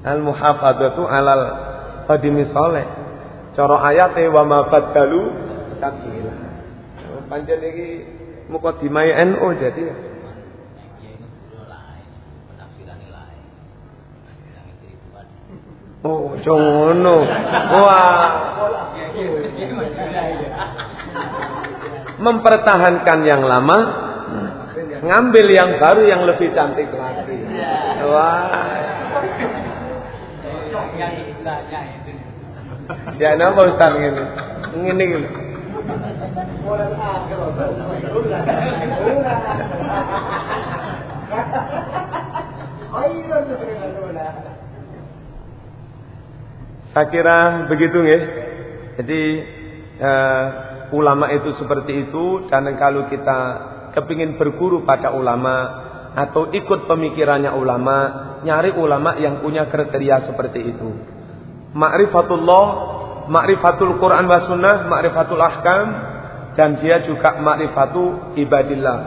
Al-muhafadzatu alal qadimi saleh. Cara ayate wa ma badalu takila. Pancen iki mukadimah NU jadi Oh, ngono. Wah. Mempertahankan yang lama, ngambil yang baru yang lebih cantik lagi. Wah. Ya napa Ustaz ngene? Ngene iki. Saya kira begitu nggih. Jadi uh, ulama itu seperti itu dan kalau kita kepingin berguru pada ulama atau ikut pemikirannya ulama, nyari ulama yang punya kriteria seperti itu. Ma'rifatullah, ma'rifatul Quran wa sunnah, ma'rifatul ahkam dan dia juga ma'rifatu ibadillah,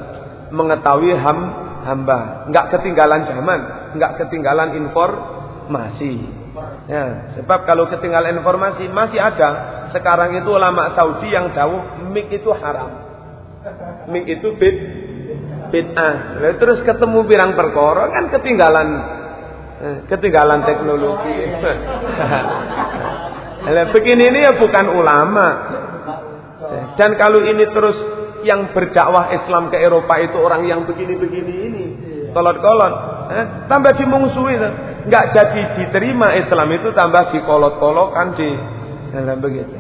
mengetahui ham hamba, enggak ketinggalan zaman, enggak ketinggalan informasi. Ya, sebab kalau ketinggalan informasi masih ada. Sekarang itu ulama Saudi yang jauh mik itu haram. Mik itu bid bid'ah. Terus ketemu pirang perkara kan ketinggalan eh, ketinggalan teknologi. Nah, begini ini ya bukan ulama. Dan kalau ini terus yang berdakwah Islam ke Eropa itu orang yang begini-begini ini, kolot-kolot, eh, tambah dimungsuhi, nggak jadi diterima Islam itu tambah dikolot-kolotkan di dalam begitu.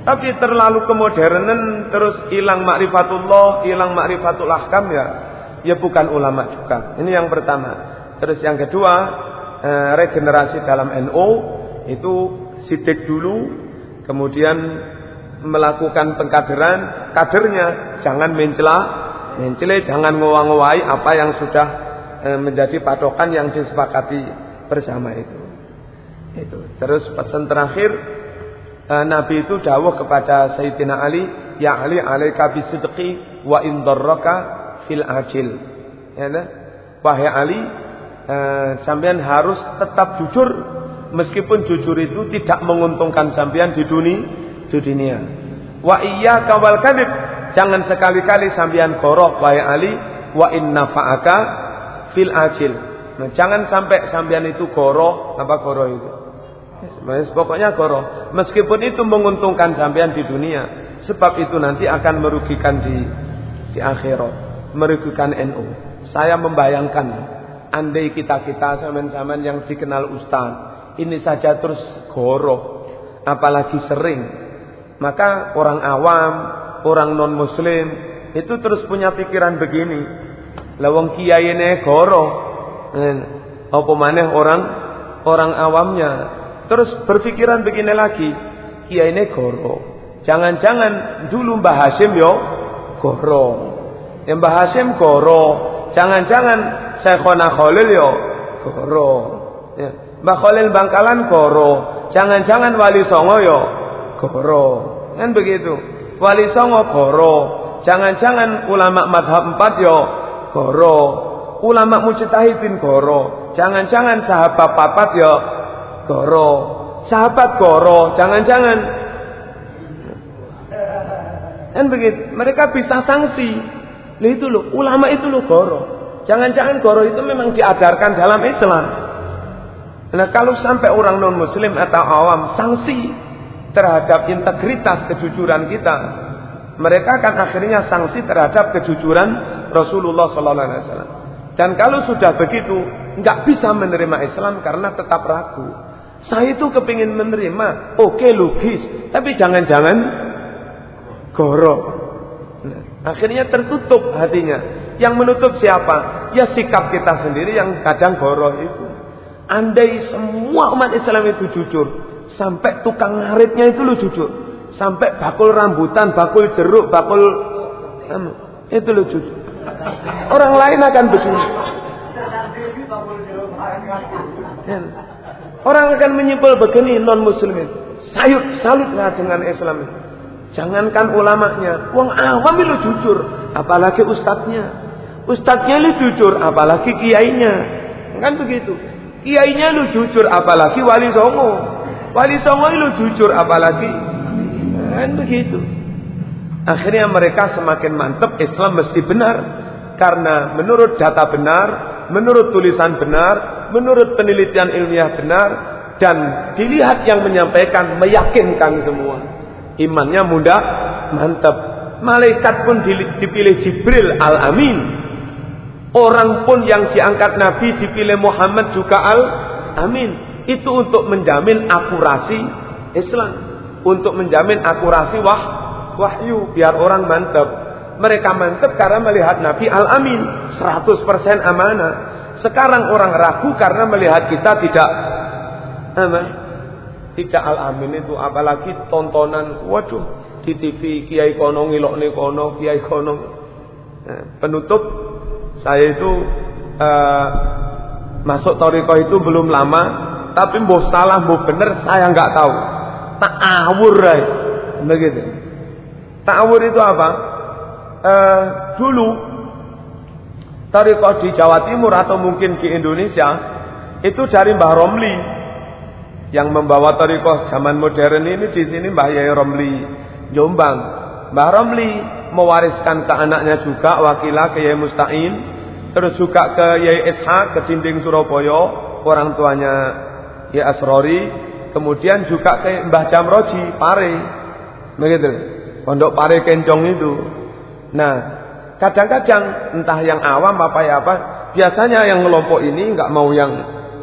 Tapi terlalu kemodernan terus hilang makrifatullah, hilang makrifatul ahkam ya, ya bukan ulama juga. Ini yang pertama. Terus yang kedua, eh, regenerasi dalam NU itu sidik dulu, kemudian melakukan pengkaderan, kadernya jangan mencela, mencela, jangan ngowang-ngowai apa yang sudah menjadi patokan yang disepakati bersama itu. Itu. Terus pesan terakhir uh, Nabi itu dawuh kepada Sayyidina Ali, "Ya Ali, alaika bisidqi wa in fil ajil." Ya, nah? Wahai Ali, uh, sampean harus tetap jujur meskipun jujur itu tidak menguntungkan sampean di dunia di dunia. Wa iya kawal kadib, jangan sekali-kali sampean korok wahai Ali, wa in nafa'aka fil ajil. Nah, jangan sampai sampean itu goroh apa goroh itu? Pokoknya goroh. Meskipun itu menguntungkan sampean di dunia. Sebab itu nanti akan merugikan di di akhirat. Merugikan NU. Saya membayangkan. Andai kita-kita zaman-zaman yang dikenal ustaz. Ini saja terus goroh. Apalagi sering. Maka orang awam, orang non muslim. Itu terus punya pikiran begini. Lawang kiai ini goroh. Eh, apa maneh orang orang awamnya Terus berpikiran begini lagi, Kiai goro. Jangan-jangan dulu Mbah Hasim yo goro. Yang Mbah Hasim goro. Jangan-jangan Syekhona Khalil yo goro. Ya. Mbah Khalil Bangkalan goro. Jangan-jangan Wali Songo yo goro. Kan begitu. Wali Songo goro. Jangan-jangan ulama madhab empat yo goro. Ulama mujtahidin goro. Jangan-jangan sahabat papat yo goro. Sahabat goro, jangan-jangan. Kan begitu. Mereka bisa sanksi. Nah itu loh, ulama itu loh goro. Jangan-jangan goro itu memang diajarkan dalam Islam. Nah kalau sampai orang non muslim atau awam sanksi terhadap integritas kejujuran kita, mereka akan akhirnya sanksi terhadap kejujuran Rasulullah Sallallahu Alaihi Wasallam. Dan kalau sudah begitu, nggak bisa menerima Islam karena tetap ragu. Saya itu kepingin menerima, oke logis, tapi jangan-jangan goro. Nah, akhirnya tertutup hatinya. Yang menutup siapa? Ya sikap kita sendiri yang kadang goro itu. Andai semua umat Islam itu jujur, sampai tukang ngaritnya itu lu jujur, sampai bakul rambutan, bakul jeruk, bakul itu lu jujur. Orang lain akan begini. Orang akan menyimpul begini non muslimin. Sayut salutlah dengan Islam Jangankan ulamanya, wong awam itu jujur, apalagi ustadznya. Ustadznya lu jujur, apalagi kiainya. Kan begitu. Kiainya lu jujur, apalagi wali songo. Wali songo lu jujur, apalagi. Kan begitu. Akhirnya mereka semakin mantap Islam mesti benar. Karena menurut data benar, menurut tulisan benar, menurut penelitian ilmiah benar, dan dilihat yang menyampaikan meyakinkan semua. Imannya mudah, mantap. Malaikat pun dipilih Jibril al-Amin. Orang pun yang diangkat Nabi dipilih Muhammad juga al-Amin. Itu untuk menjamin akurasi Islam. Untuk menjamin akurasi wah, wahyu. Biar orang mantap. Mereka mantap karena melihat Nabi Al-Amin. 100% amanah. Sekarang orang ragu karena melihat kita tidak aman. Tidak Al-Amin itu apalagi tontonan. Waduh, di TV Kiai kono ngilokne kono, Kiai kono. Nah, penutup saya itu uh, masuk toriko itu belum lama, tapi mau salah mau benar saya nggak tahu. Tak awur, begitu. Awur itu apa? eh, dulu Tarikoh di Jawa Timur atau mungkin di Indonesia itu dari Mbah Romli yang membawa tarikoh zaman modern ini di sini Mbah Yai Romli Jombang. Mbah Romli mewariskan ke anaknya juga wakilah ke Yai Mustain, terus juga ke Yai Ishak ke Dinding Surabaya, orang tuanya Yai Asrori, kemudian juga ke Mbah Jamroji Pare. Begitu. Pondok Pare Kencong itu. Nah, kadang-kadang entah yang awam apa ya apa, biasanya yang kelompok ini nggak mau yang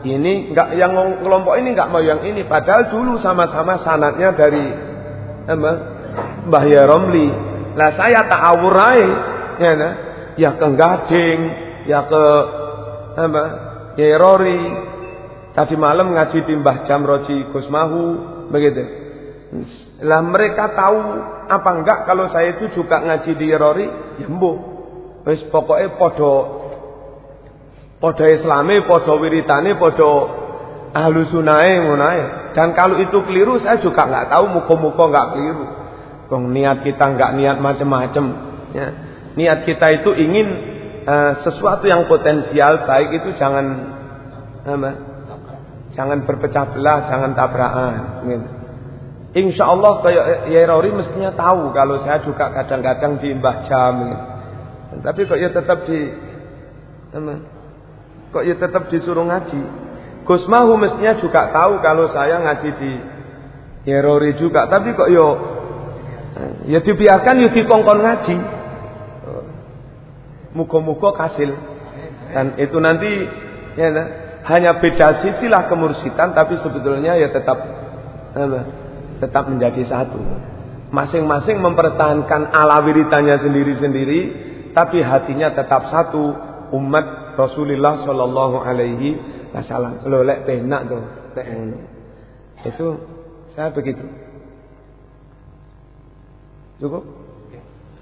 ini, nggak yang kelompok ini nggak mau yang ini. Padahal dulu sama-sama sanatnya dari apa? Mbah Romli. Lah saya tak awurai, ya nah. Ya ke Gading, ya ke apa? Ya Rori. Tadi malam ngaji di Mbah Jamroji Gusmahu, begitu. Lah mereka tahu apa enggak kalau saya itu juga ngaji di Rori, ya mbuh. Wis pokoke padha padha islame, padha wiritane, padha ahlu ngono Dan kalau itu keliru saya juga nggak tahu muka-muka nggak keliru. Wong niat kita nggak niat macam-macam ya. Niat kita itu ingin uh, sesuatu yang potensial baik itu jangan apa? Jangan berpecah belah, jangan tabrakan. Gitu. Insya Allah kayak Yai mestinya tahu kalau saya juga kadang-kadang di Mbah Jam. Tapi kok ya tetap di kok ya tetap disuruh ngaji. Gus Mahu mestinya juga tahu kalau saya ngaji di Yai juga. Tapi kok yo ya dibiarkan ya dikongkon ngaji. Muka-muka kasil. Dan itu nanti ya, hanya beda sisilah kemursitan tapi sebetulnya ya tetap tetap menjadi satu. Masing-masing mempertahankan ala wiritanya sendiri-sendiri, tapi hatinya tetap satu umat Rasulullah Shallallahu Alaihi Wasallam. Lo lek penak tuh, lek Itu saya begitu. Cukup?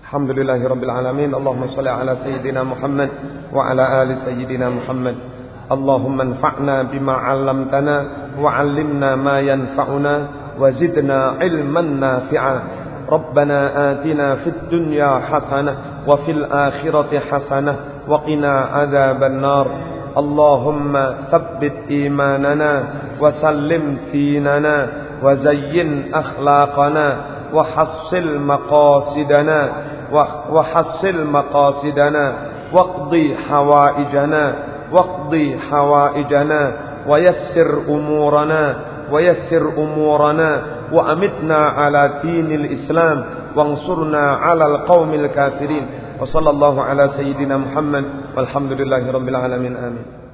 Alhamdulillahirabbil alamin. Allahumma shalli ala sayyidina Muhammad wa ala ali sayyidina Muhammad. Allahumma anfa'na bima 'allamtana wa 'allimna ma yanfa'una وزدنا علما نافعا. ربنا آتنا في الدنيا حسنة وفي الآخرة حسنة وقنا عذاب النار. اللهم ثبت إيماننا وسلم ديننا وزين أخلاقنا وحصل مقاصدنا وحصل مقاصدنا واقضي حوائجنا واقضي حوائجنا ويسر أمورنا ويسر أمورنا وأمتنا على دين الإسلام وانصرنا على القوم الكافرين وصلى الله على سيدنا محمد Walhamdulillahirabbil alamin. Amin.